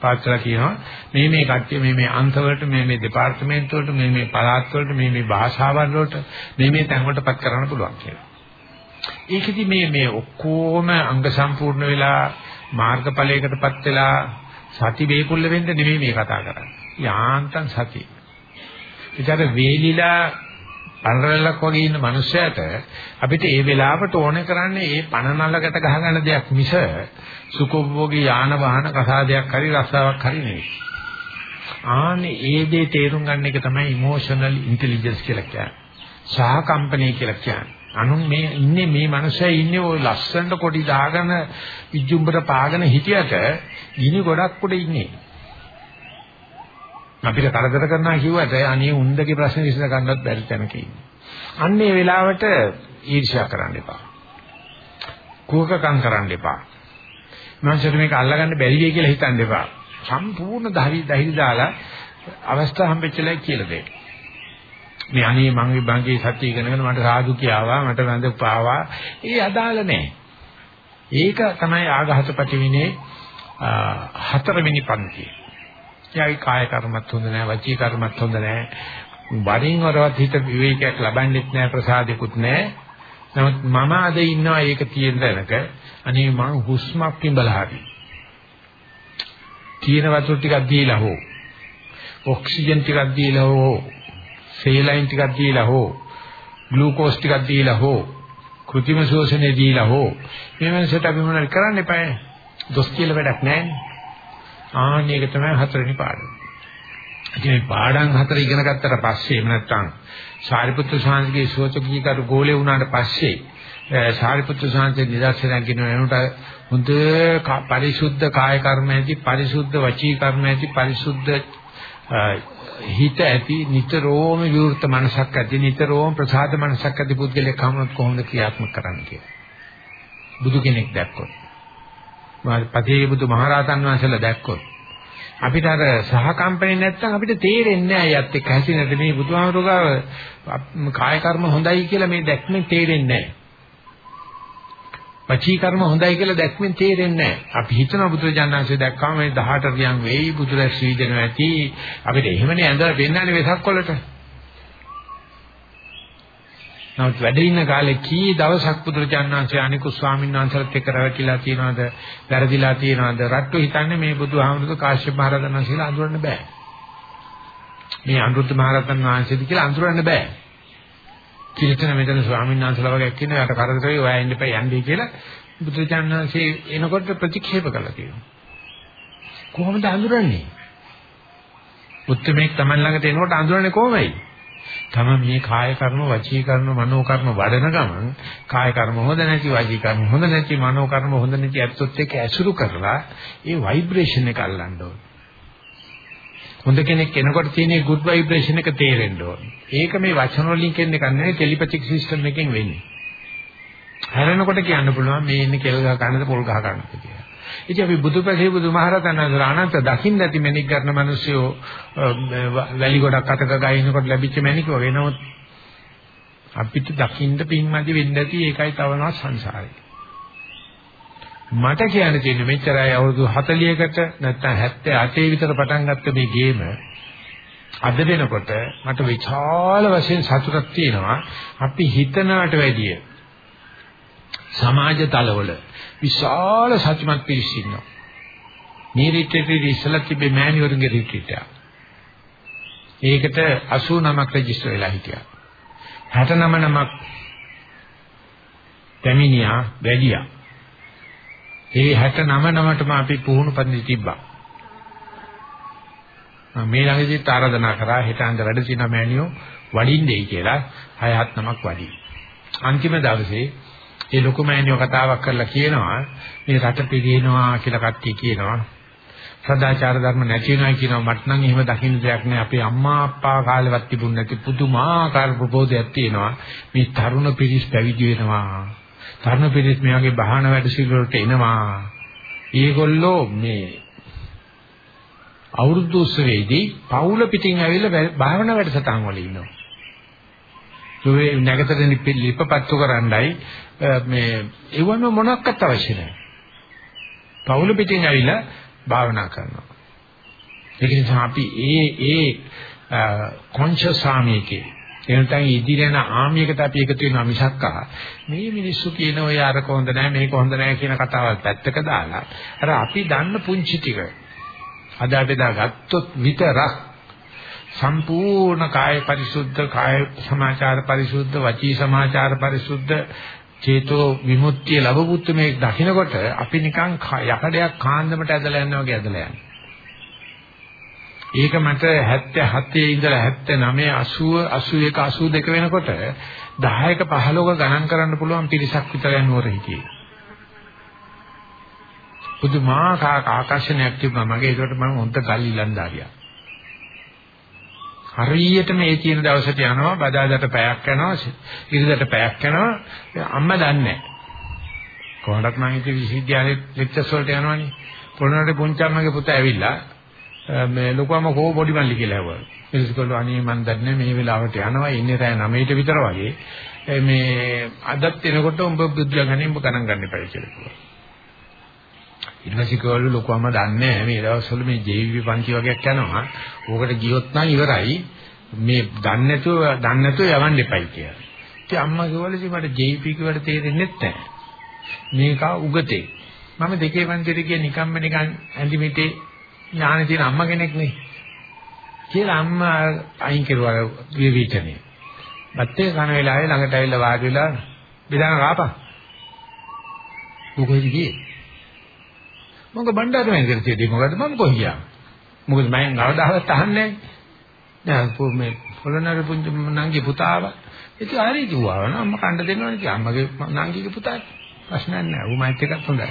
පාත්‍රා කියනවා මේ මේ කට්ටිය මේ මේ අන්ත වලට මේ මේ දෙපාර්තමේන්තු වලට මේ මේ පළාත් වලට මේ මේ භාෂාවන් වලට මේ මේ තැන් වලටපත් කරන්න පුළුවන් කියලා. ඒකෙදි මේ මේ ඔක්කොම අංග සම්පූර්ණ වෙලා මාර්ගඵලයකටපත් වෙලා සති වේකුල්ල වෙන්න නෙමෙයි මේ කතා කරන්නේ. යාන්තම් සති. ඒතර වේලිලා පනරලක් වගේ ඉන්න මනුස්සයට අපිට ඒ වෙලාවට ඕනේ කරන්නේ ඒ පණ නලකට ගහගන්න දෙයක් මිස සුඛෝපභෝගී යාන වාහන කසාදයක් හරි රස්සාවක් හරි නෙවෙයි. ආන්නේ ඒ දේ තේරුම් ගන්න එක තමයි ඉමෝෂනල් ඉන්ටෙලිජන්ස් කියලා කියන්නේ. සහ කම්පණය කියලා කියන්නේ. අනුන් මේ ඉන්නේ මේ මනුස්සයා ඉන්නේ ওই ලස්සනට කොටි දාගෙන විජුම්බර පාගෙන හිටියට ගිනි ගොඩක් උඩ ඉන්නේ. අපිට කරදර කරනවා කිව්වට අනේ උන්දගේ ප්‍රශ්න විසඳ ගන්නවත් බැරි තැනක ඉන්නේ. අන්න ඒ වෙලාවට ඊර්ෂ්‍යා කරන්න එපා. කුහකකම් කරන්න එපා. මනුස්සයට මේක අල්ලගන්න බැරි වෙයි කියලා හිතන්න එපා. සම්පූර්ණ ධෛර්ය ධෛර්ය දාලා අවස්ථාව හම්බෙච්චලයි කියලා දෙන්න. මේ අනේ මං විභංගේ සත්‍ය ඉගෙනගෙන මට සාදු කියාවා මට වැඳ පාවා ඒ අදාළ නැහැ. ඒක තමයි ආඝාත ප්‍රතිවිනේ හතරවෙනි පන්තිය. එයාගේ කාය කර්මත් හොඳ නැහැ වචී කර්මත් හොඳ නැහැ. වරින් වරවත් හිත විවේකයක් ලබන්නෙත් නැහැ ප්‍රසාදිකුත් නැහැ. නමුත් මම අද ඉන්නවා ඒක තියෙන දැනක අනේ මං හුස්මක් කිඹලා හරි. තියෙන වතුර ටිකක් දීලා හෝ ඔක්සිජන් ටිකක් දීලා හෝ සේලයින් ටිකක් දීලා හෝ ග්ලූකෝස් ටිකක් දීලා හෝ කෘතිම ශෝෂණය දීලා හෝ මේ වෙනසට අපි මොනවද කරන්න එපා දොස් කියලා වැඩක් නැහැ ආන්න ඒක තමයි හතරවෙනි පාඩම. ඉතින් මේ පාඩම් හතර ඉගෙන ගත්තට පස්සේ එහෙම නැත්නම් සාරිපුත්‍ර සාංශගේ සෝචකීකරු ගෝලේ වුණාට පස්සේ සාරිපුත්‍ර සාංශේ නිදර්ශනයක් කියන වෙනුට හොඳ පරිසුද්ධ කාය කර්ම ඇති පරිසුද්ධ වචී කර්ම ඇති පරිසුද්ධ හිත ඇති නිතරම විවෘත මනසක් ඇති නිතරම ප්‍රසාද මනසක් ඇති පුද්ගලයෙක් කවුරුත් කොහොමද ක්‍රියාත්මක කරන්න කියලා. බුදු කෙනෙක් දැක්කොත්. පතේ බුදු මහරහතන් වහන්සේලා දැක්කොත් අපිට අර සහකම්පණය නැත්තම් අපිට තේරෙන්නේ නැහැ යත් එක්ක හැසිරෙන්නේ මේ බුදුහාමුදුරුවෝ කාය කර්ම හොඳයි කියලා මේ දැක්මෙන් තේරෙන්නේ නැහැ. වචී කර්ම හොඳයි කියලා දැක්මෙන් තේරෙන්නේ නැහැ. අපි හිතන බුදුරජාණන්සේ දැක්කම මේ 18 රියන් වෙයි බුදුරැස් වීදෙන ඇති. අපිට එහෙමනේ ඇඳලා පෙන්නන්නේ වෙසක් වලට. නමුත් වැඩ ඉන්න කාලේ කී දවසක් බුදුරජාණන්සේ අනිකු ස්වාමීන් වහන්සේලාත් එක්ක රැවටිලා තියනවාද, වැරදිලා තියනවාද, රට්ටු හිතන්නේ මේ බුදුහාමුදුරුවෝ කාශ්‍යප මහ රහතන් වහන්සේලා අඳුරන්න බෑ. මේ අනුරුද්ධ මහ රහතන් වහන්සේද කියලා අඳුරන්න බෑ. කිරිතන මෙතන ස්වාමීන් වහන්සේලා වගේ කියන යට කරදරේ ඔයා ඉන්න එපා යන්නේ කියලා බුදුචානන්සේ එනකොට ප්‍රතික්ෂේප කළා කියනවා. කොහොමද අඳුරන්නේ? උත්මේක් Taman ළඟට එනකොට අඳුරන්නේ කොහොමයි? තම මේ කාය කර්ම, වචී කර්ම, මනෝ කර්ම වඩන ගමන් කාය කර්ම හොඳ නැති, වචී කර්ම හොඳ නැති, මනෝ කර්ම හොඳ නැති අත්‍යොත් එක්ක ඇසුරු කරලා ඒ ভাইබ්‍රේෂන් එක අල්ලන්න ඕනේ. හොඳ කෙනෙක් එනකොට තියෙන good vibration එක තේරෙන්න ඕනේ. ඒක මේ වචන වලින් කියන එක නෙවෙයි ටෙලිපැතික් සිස්ටම් එකෙන් වෙන්නේ. හැරෙනකොට කියන්න පුළුවන් මේ ඉන්නේ කෙල් ගහ ගන්නද පොල් ගහ ගන්නද කියලා. ඉතින් අපි බුදුපසේ බුදුමහරතන් වහන්සේ අනන්ත දකින්න ඇති මැණික් ගන්න මිනිස්සු වැලි ගොඩක් අතක ගහිනකොට ලැබිච්ච මැණික් වගේ නමුත් අපිට දකින්න පින්මදි වෙන්න ඇති ඒකයි තවනවා සංසාරේ. මට කියන්න තියෙන්නේ මෙච්චරයි අවුරුදු 40කට නැත්නම් 78 විතර පටන් ගත්ත මේ ගේම අද වෙනකොට මට විශාල වශයෙන් සතුටක් තියෙනවා අපි හිතනවට වැඩිය සමාජ තලවල විශාල සත්‍යමත් පිරිස් ඉන්නවා. මේ රිට්‍රීට් ඉස්සලා තිබේ මෑණිවරුන්ගේ රිට්‍රීට් එක. ඒකට 89ක් රෙජිස්ටර් වෙලා හිටියා. 69 නමක් පැමිණියා වැඩියා. ඒ 69 නමටම අපි පුහුණු පන්ති තිබ්බා. මේ ළඟදී ආරාධනා කරා හිතාන්ද වැඩ සිනා මෑණියෝ වඩින්නේයි කියලා හය හත් නමක් වඩි. අන්තිම දවසේ ඒ ලොකු මෑණියෝ කතාවක් කරලා කියනවා මේ රට පිළිනවා කියලා කට්ටිය කියනවා. සදාචාර ධර්ම නැති වෙනවා කියනවා මට නම් එහෙම දකින්න දෙයක් නෑ අපේ අම්මා අප්පා කාලෙවත් තිබුණ නැති පුදුමාකාර ප්‍රබෝධයක් තියෙනවා මේ තරුණ පිරිස් පැවිදි වෙනවා තරුණ පිරිස් මේ වගේ බහන වැඩ සිල්වලට එනවා ඒගොල්ලෝ මේ අවුරුදු උත්සවයේදී පවුල පිටින් ඇවිල්ලා භාවනා වැඩසටහන් වල ඉන්නවා. ඒ නැගතර ලිපපත්තු කරන්නයි මේ ඒවම මොනක්වත් අවශ්‍ය නැහැ. පවුල පිටින් ඇවිල්ලා භාවනා කරනවා. ඒක නිසා අපි ඒ ඒ කොන්ෂස් ආමියකේ එනතන් ඉදිරියන ආමියකට අපි එකතු වෙනවා මිසක් මේ මිනිස්සු කියන ඔය අර කොහොඳ නැහැ මේක හොඳ නැහැ කියන කතාවල් පැත්තක දාලා අර අපි දන්න පුංචි ටික අදා බෙදා ගත්තොත් විතරක් සම්පූර්ණ කාය පරිසුද්ධ කාය සමාචාර පරිසුද්ධ වචී සමාචාර පරිසුද්ධ චේතෝ විමුක්තිය ලැබුත් මේ දකින්නකොට අපි නිකන් යකඩයක් කාන්දමට ඇදලා යනවා වගේ ඇදලා යනවා. ඒක මට 77 ඉඳලා 79 80 81 82 වෙනකොට 10ක 15ක ගණන් කරන්න පුළුවන් පිරිසක් විතර යනවර හිටියේ. පුදුමාකාර ආකර්ෂණයක් තිබුණා මගේ ඒකට මම හොඳ ගල් ඉලන්දාරියා. හරියට මේ තියෙන දවසට යනවා බදාදට පැයක් යනවා ඉරිදට පැයක් යනවා අම්මා දන්නේ නැහැ. කොහොමදත් මම ඉතින් විශ්වවිද්‍යාලේ ලෙක්චර්ස් වලට යනවනේ. පොළොන්නරුවේ පුංචම්මගේ පුතා ඇවිල්ලා මේ ලොකුම කෝ පොඩි මල්ලි කියලා ඇහුවා. ඉතින් අනේ මන් දන්නේ මේ වෙලාවට යනවා ඉන්නේ රෑ 9ට විතර වගේ. මේ අදත් එනකොට උඹ බුද්ධ ගණන් උඹ ගණන් ගන්න එපා කියලා කිව්වා. ඉන්නසිකවල ලොකුවම දන්නේ නැහැ මේ දවස්වල මේ ජීවි පන්ති වගේක් යනවා. ඕකට ගියොත් නම් ඉවරයි. මේ දන්නේ නැතුව දන්නේ නැතුව යවන්න එපයි කියලා. ඉතින් අම්මා කිව්වලු මට ජීපි කිව්වට තේරෙන්නේ නැහැ. මේක උගතේ. මම දෙකේ පන්තිට ගිය නිකම්ම නිකන් ඇඳිමිටේ ඥාන තියෙන අම්මා කෙනෙක් නේ. කියලා අම්මා අයින් කෙරුවා විවිචනේ. බත්තේ කන වෙලාවේ ළඟට ඇවිල්ලා වාඩි වෙලා බෙදාන කාපා. මොකද ගියේ? මොකද බණ්ඩාරමෙන් කරලා තියෙන්නේ මොකද මම කොහේ ගියා මොකද මම නවදාහවත් අහන්නේ නැහැ මේ පොළොන්නරු පුංචි නංගි පුතාව ඉතින් හරි දුවා නම අම්ම කණ්ඩ දෙනවනේ කිය අම්මගේ නංගිගේ පුතාට ප්‍රශ්නයක් නැහැ ඌ මයිත් එකක් හොඳයි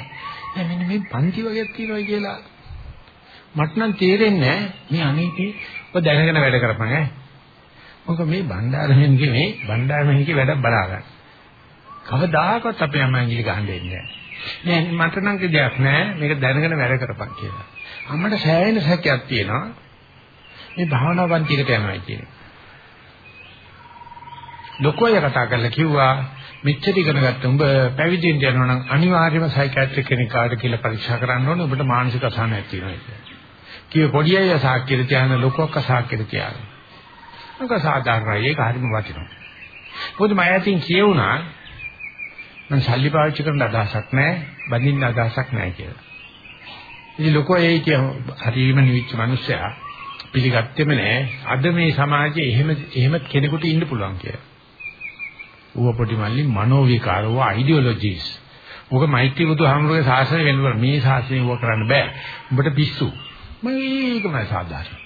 දැන් මෙන්න මේ පන්ති වගේක් තියෙනවා කියලා මට නම් තේරෙන්නේ නැහැ මේ අනීති ඔය දැනගෙන වැඩ කරපන් ඈ මොකද මේ බණ්ඩාරමෙන්ගේ මේ බණ්ඩාරමෙන්ගේ වැඩ බලා ගන්න කවදාකවත් අපේ අම්මා ඇඟිලි ගහන්න දෙන්නේ නැහැ නෑ මට නම් දෙයක් නෑ මේක දැනගෙන වැඩ කරපන් කියලා. අම්මට සෑහෙන සැකයක් තියෙනවා. මේ භාවනා පන්තිකට යනවා කියන එක. ලොකෝය කතා කරලා කිව්වා මෙච්චර ඉගෙන ගත්ත උඹ පැවිදිෙන් යනවා නම් අනිවාර්යයෙන්ම සයිකියාට්‍රික් කෙනෙක් කාට කියලා පරීක්ෂා කරන්න ඕනේ ඔබට මානසික අසහනයක් තියෙනවා කියලා. කිව්වේ පොඩි අය සාක්කියට තියන ලොකෝක සාක්කියට තියන. මොකද සාධාරණයි ඒක හරිම වටිනවා. මොකද මම ඇතින් කියුණා මම සල්ලි පාවිච්චි කරන්න අදහසක් නැහැ, බඳින්න අදහසක් නැහැ කියලා. ඉතින් ලොකෝ ඒ කිය හරිම නිවිච්ච මිනිස්සයා පිළිගත්තෙම නැහැ. අද මේ සමාජයේ එහෙම එහෙම කෙනෙකුට ඉන්න පුළුවන් කියලා. ඌව පොඩි මල්ලි මනෝ විකාරව අයිඩියොලොජිස්. ඕක මෛත්‍රී බුදුහාමුදුරේ ශාසනය වෙනවල මේ ශාසනය ඌව කරන්න බෑ. උඹට පිස්සු. මේකම සාධාරණ.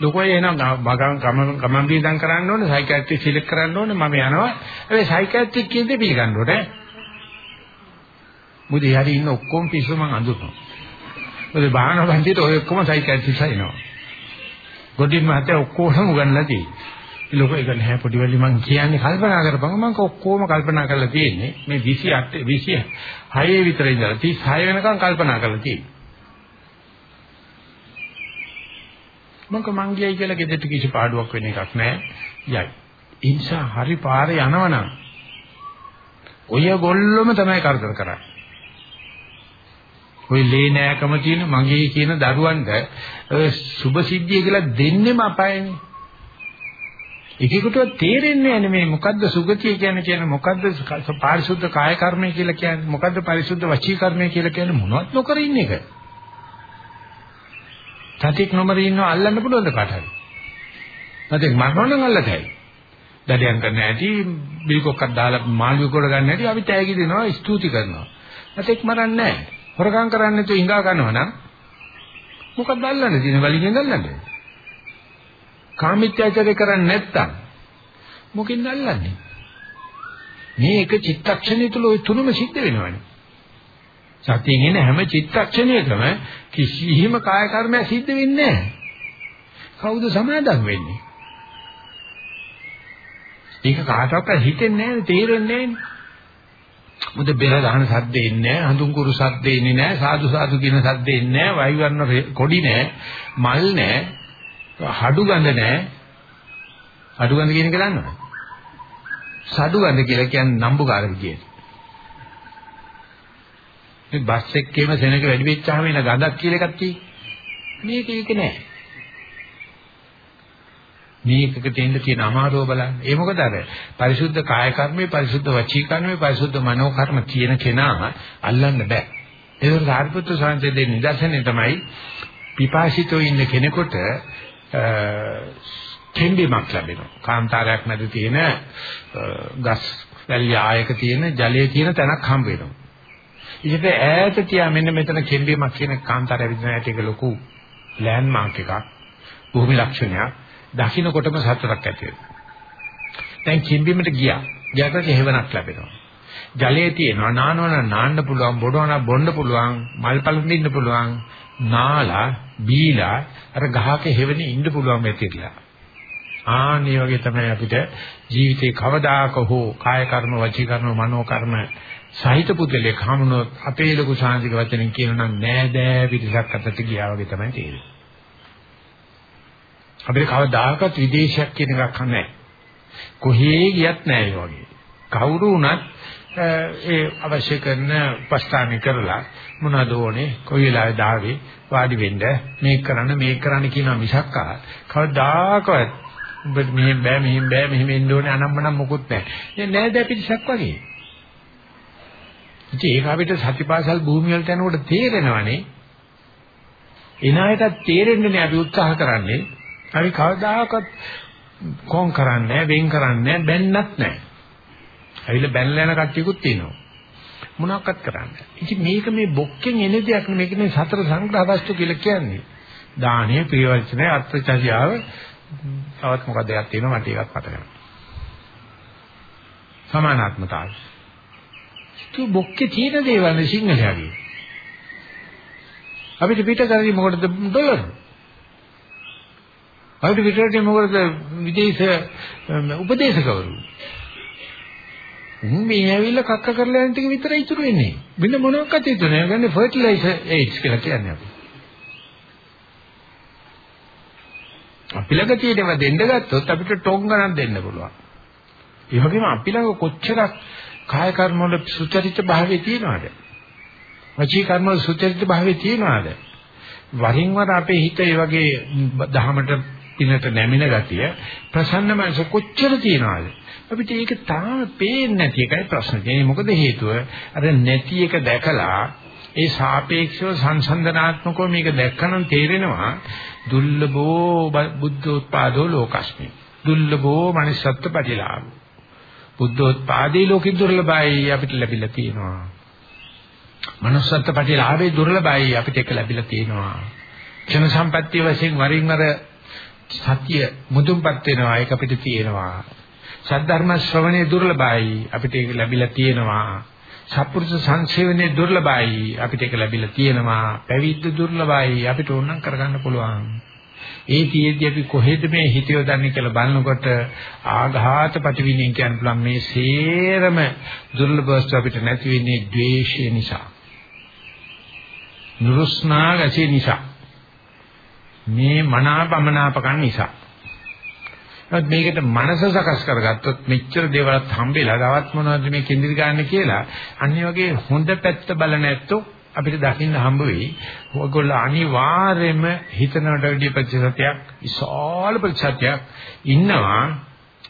ලොකෝ එනවා මගන් ගමන් ගමන් බීදම් කරන්න ඕනේ සයිකියාට්‍රික් සිලෙක්ට් කරන්න ඕනේ මම යනවා. හැබැයි සයිකියාට්‍රික් කියන්නේ පිළිගන්න ඕනේ. මොකද එයාට ඉන්න ඔක්කොම පිස්සු මං අඳුරනවා. මොකද බාහන බන්දිට ඔය ඔක්කොම සයිකියාට්‍රිස්ලා එනවා. ගොඩින් මහත්තයා ඔක්කොම උගන්ලා තියෙන්නේ. ලෝක එක නැහැ පොඩි වෙලි මං කියන්නේ කල්පනා කරපන් මං ඔක්කොම කල්පනා කරලා තියෙන්නේ මේ 28 26 විතර ඉඳලා 36 වෙනකන් කල්පනා කරලා තියෙන්නේ මං කමං ගියයි කියලා ගෙදරට කිසි පාඩුවක් වෙන එකක් නැහැ යයි ඒ නිසා හරි පාරේ යනවනම් ඔය ගොල්ලොම තමයි කරදර කරන්නේ ওই ලේ නෑකම තියෙන මගේ කියන දරුවන්ට සුභ සිද්ධිය කියලා දෙන්නෙම අපායනේ. එකෙකුට තේරෙන්නේ නැහැ මේ මොකද්ද සුගතිය කියන්නේ කියන්නේ මොකද්ද පාරිශුද්ධ කාය කර්මය කියලා කියන්නේ මොකද්ද පාරිශුද්ධ වචී කර්මය කියලා කියන්නේ මොනවත් නොකර ඉන්න එක. සතියක් නොමර ඉන්නව අල්ලන්න පුළුවන්ද කාට හරි? සතියක් මරනවනම් අල්ලතයි. දඩයන් කරන්න ඇති බිල්කොක්කක් දාලා මාළුවෙක් කොට ගන්න ඇති අපි තෑගි දෙනවා ස්තුති කරනවා. සතියක් මරන්නේ නැහැ. හොරකම් කරන්නේ නැතුව ඉඟා ගන්නවා නම් මොකක්ද අල්ලන්නේ දින වලින් අල්ලන්නේ කාමීත්‍යචරය කරන්නේ නැත්තම් මොකෙන්ද අල්ලන්නේ මේ එක චිත්තක්ෂණය තුළ ওই තුනම සිද්ධ වෙනවනේ සතියෙන් එන හැම චිත්තක්ෂණයකම කිසිහිම කාය කර්මයක් සිද්ධ වෙන්නේ නැහැ කවුද සමාදම් වෙන්නේ ඒක කාටවත් හිතෙන්නේ නැහැ තේරෙන්නේ නැහැ මොකද බෙර ගහන සද්ද එන්නේ නැහැ, හඳුන් කුරු සද්ද එන්නේ නැහැ, සාදු සාදු කියන සද්ද එන්නේ නැහැ, වයිවර්ණ කොඩි නැහැ, මල් නැහැ, හඩු ගඳ නැහැ. හඩු ගඳ කියන එක දන්නවද? සඩු ගඳ කියලා කියන්නේ නම්බුකාර විදියට. මේ බස් එකේම සෙනඟ වැඩි වෙච්චාම එන ගඳක් කියලා එකක් තියෙන්නේ. මේක ඒක නෑ. මේකක තෙන්න තියෙන අමාරුව බලන්න. ඒ මොකද අර පරිසුද්ධ කාය කර්මයේ පරිසුද්ධ වචී කර්මයේ පරිසුද්ධ මනෝ කර්ම කියන කෙනා අල්ලන්න බෑ. ඒක සාරිපුත්‍ර සාන්තේ නිදර්ශනේ තමයි පිපාසිතෝ ඉන්න කෙනෙකුට කෙම්බිමක් ලැබෙනවා. කාන්තාරයක් මැද තියෙන ගස් වැලි ආයක තියෙන ජලයේ තියෙන තැනක් හම්බ වෙනවා. ඉතින් ඈත තියා මෙන්න මෙතන කෙම්බිමක් කියන කාන්තාරය විදිහට ඒක ලොකු ලෑන්ඩ්මාර්ක් එකක්. භූමි ලක්ෂණයක්. දකින්නකොටම සතුටක් ඇති වෙනවා. දැන් කිම්බිමට ගියා. ගියාට හේවණක් ලැබෙනවා. ජලයේ තියෙනවා නානවන නාන්න පුළුවන් බොඩවන බොන්න පුළුවන් මල් පළඳින්න පුළුවන් නාලා බීලා අර ගහක හේවෙන්නේ ඉන්න පුළුවන් වෙතිලා. ආන්නේ වගේ තමයි අපිට ජීවිතේ කවදාක හෝ කාය කර්ම වචී කර්ම මනෝ කර්ම සහිත පුද්ගලයෙක් හමුනොත් අපේ ලොකු සාංශික වචනෙන් කියනවා නම් නෑ දෑ පිටසක් අතට ගියා වගේ තමයි තේරෙන්නේ. අපිට කවදාකවත් විදේශයක් කියන එකක් නැහැ. කොහේ ගියත් නැහැ ඒ වගේ. කවුරු වුණත් ඒ අවශ්‍ය කරන උපස්ථාන කරලා මොනවද ඕනේ කොයි වෙලාවෙ දාවේ වාඩි වෙන්න මේක කරන්න මේක කරන්න කියනවා මිසක් කවදාකවත් උඹට මෙහෙම බෑ මෙහෙම බෑ මෙහෙම එන්න ඕනේ අනම්මනම් මොකුත් නැහැ. ඒ නෑ දැ පිටසක් වගේ. ඉතින් ඒක අපිට සතිපාසල් භූමිය වලට යනකොට තේරෙනවනේ. එනායටත් තේරෙන්නේ නැහැ අපි උත්සාහ කරන්නේ අපි කවදාකවත් කොන් කරන්නේ වෙන් කරන්නේ බැන්නත් නැහැ. ඇවිල්ලා බැනලා යන කට්ටියකුත් තියෙනවා. මොනවක්වත් කරන්නේ. ඉතින් මේක මේ බොක්කෙන් එන දෙයක් නෙමෙයි මේක සතර සංග්‍රහ වස්තු කියලා කියන්නේ. දානීය ප්‍රියවචනය අර්ථචර්යාව තවත් මොකක්ද එකක් තියෙනවා මට ඒකත් මතක නැහැ. සමානාත්මතාවය. තු බොක්කේ තියෙන දේවල් සිංහලයාගේ. අපිට පිට කරන්නේ මොකටද ඩොලර්? අපිට විතරට මොකද විදේශ උපදේශකවරු. මේ ඇවිල්ලා කක්ක කරලා යන ටික විතරයි ඉතුරු වෙන්නේ. වෙන මොනවාක්වත් ඉතුරු නෑ. ගන්නේ ෆර්ටිලයිසර් ඒඩ්ස් කියලා කියන්නේ අපි. අපි ළඟ තියෙනවා දෙන්න ගත්තොත් අපිට ටොං ගණන් දෙන්න පුළුවන්. ඒ වගේම අපි ළඟ කොච්චරක් කාය කර්ම වල සුචරිත භාවයේ තියනවද? වචී කර්ම වල සුචරිත භාවයේ තියනවද? වරින් වර අපේ හිත ඒ වගේ දහමට පිනට නැමින ගතිය ප්‍රසන්න මනස කොච්චර තියනවාද අපිට ඒක තාම පේන්නේ නැති එකයි ප්‍රශ්නේ. ඒ මොකද හේතුව අර නැති එක දැකලා ඒ සාපේක්ෂව සංසන්දනාත්මකව මේක දැක්කනම් තේරෙනවා දුර්ලභෝ බුද්ධෝත්පාදෝ ලෝකස්මි. දුර්ලභෝ මනුෂ්‍යත්ව ප්‍රතිලාභ. බුද්ධෝත්පාදී ලෝකෙ දුර්ලභයි අපිට ලැබිලා තියෙනවා. මනුෂ්‍යත්ව ප්‍රතිලාභේ දුර්ලභයි අපිට ඒක ලැබිලා තියෙනවා. ක්ෂණ සම්පත්‍ය වශයෙන් වරින් වර සතිය මුදුන්පත් වෙනවා ඒක අපිට තියෙනවා. සද්ධර්ම ශ්‍රවණේ දුර්ලභයි අපිට ඒක ලැබිලා තියෙනවා. සත්පුරුෂ සංසේවනයේ දුර්ලභයි අපිට ඒක ලැබිලා තියෙනවා. පැවිද්ද දුර්ලභයි අපිට ඕනනම් කරගන්න පුළුවන්. ඒ තියේදී අපි කොහෙද මේ හිත යොදන්නේ කියලා බලනකොට ආඝාත ප්‍රතිවිණින් කියන්න පුළුවන් මේ සේරම දුර්ලභ වස්තු අපිට නැති වෙන්නේ ද්වේෂය නිසා. නුරුස්නා ගැසී නිසා. මේ මනාපමනාපකන් නිසා. නමුත් මේකට මනස සකස් කරගත්තොත් මෙච්චර දේවල්ත් හම්බෙලා තවත් මොනවද මේ කේන්ද්‍රික ගන්න කියලා අනිත් වගේ හොඳ පැත්ත බලන ඇත්තෝ අපිට දකින්න හම්බ වෙයි. ඔයගොල්ලෝ අනිවාර්යයෙන්ම හිතනකට වැඩි ප්‍රතිශතයක් විශාල ප්‍රතිශතයක් ඉන්නවා.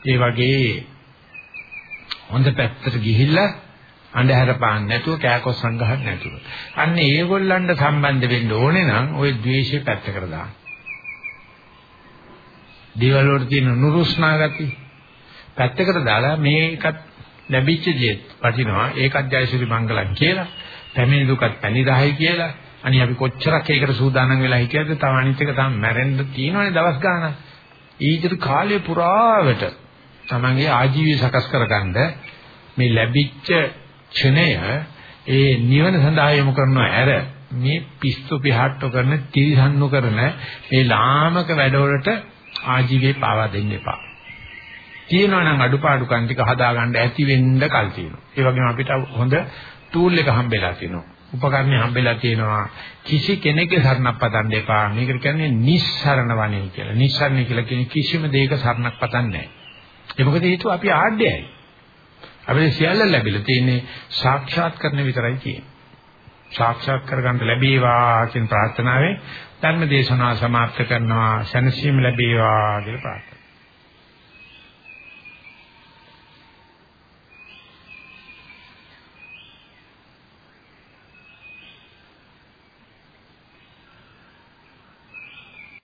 ඒ වගේ හොඳ පැත්තට ගිහිල්ලා අන්ධහර පාන්න නැතුව කෑකොස් සංගහන්න නැතුව. අන්න ඒගොල්ලන්ට සම්බන්ධ වෙන්න ඕනේ නම් ওই ද්වේෂය පැත්තකට දාන්න. දේවල් වල තියෙන නුරුස්නා ගති පැත්තකට දාලා මේකත් ලැබිච්ච දේ වටිනවා ඒකත් ජයසිරි මංගලම් කියලා පැමිණි දුකත් පැණි රහයි කියලා අනිත් අපි කොච්චරක් ඒකට සූදානම් වෙලා හිටියද තව අනිත් එක තමයි මැරෙන්න තියෙනවනේ දවස් ගාණක් ඊටු කාලය පුරාවට තමන්ගේ ආජීවය සකස් කරගන්න මේ ලැබිච්ච ක්ෂණය ඒ නිවන සඳහා යොමු කරනවා ඇර මේ පිස්සු පිහට්ටු කරන තිරිසන්නු කරන මේ ලාමක වැඩවලට ආජීවයේ පාවා දෙන්න එපා. තියෙනවා නම් අඩුපාඩුකම් ටික හදාගන්න ඇති වෙන්න කල් තියෙනවා. ඒ වගේම අපිට හොඳ ටූල් එක හම්බෙලා තිනවා. උපකරණ හම්බෙලා තියෙනවා. කිසි කෙනෙක්ගේ සරණක් පතන්න එපා. මේකට කියන්නේ නිස්සරණ වණේ කියලා. නිස්සරණ කියලා කියන්නේ කිසිම දෙයක සරණක් පතන්නේ නැහැ. ඒ මොකද හේතුව අපි ආඩ්‍යයි. අපිට සියල්ල ලැබිලා තියෙන්නේ සාක්ෂාත් කරන විතරයි කියන්නේ. සාක්ෂාත් කරගන්න ලැබේවා කියන ප්‍රාර්ථනාවෙන් ධර්ම දේශනාව સમાප්ත කරනවා. සැනසීම ලැබේවා කියලා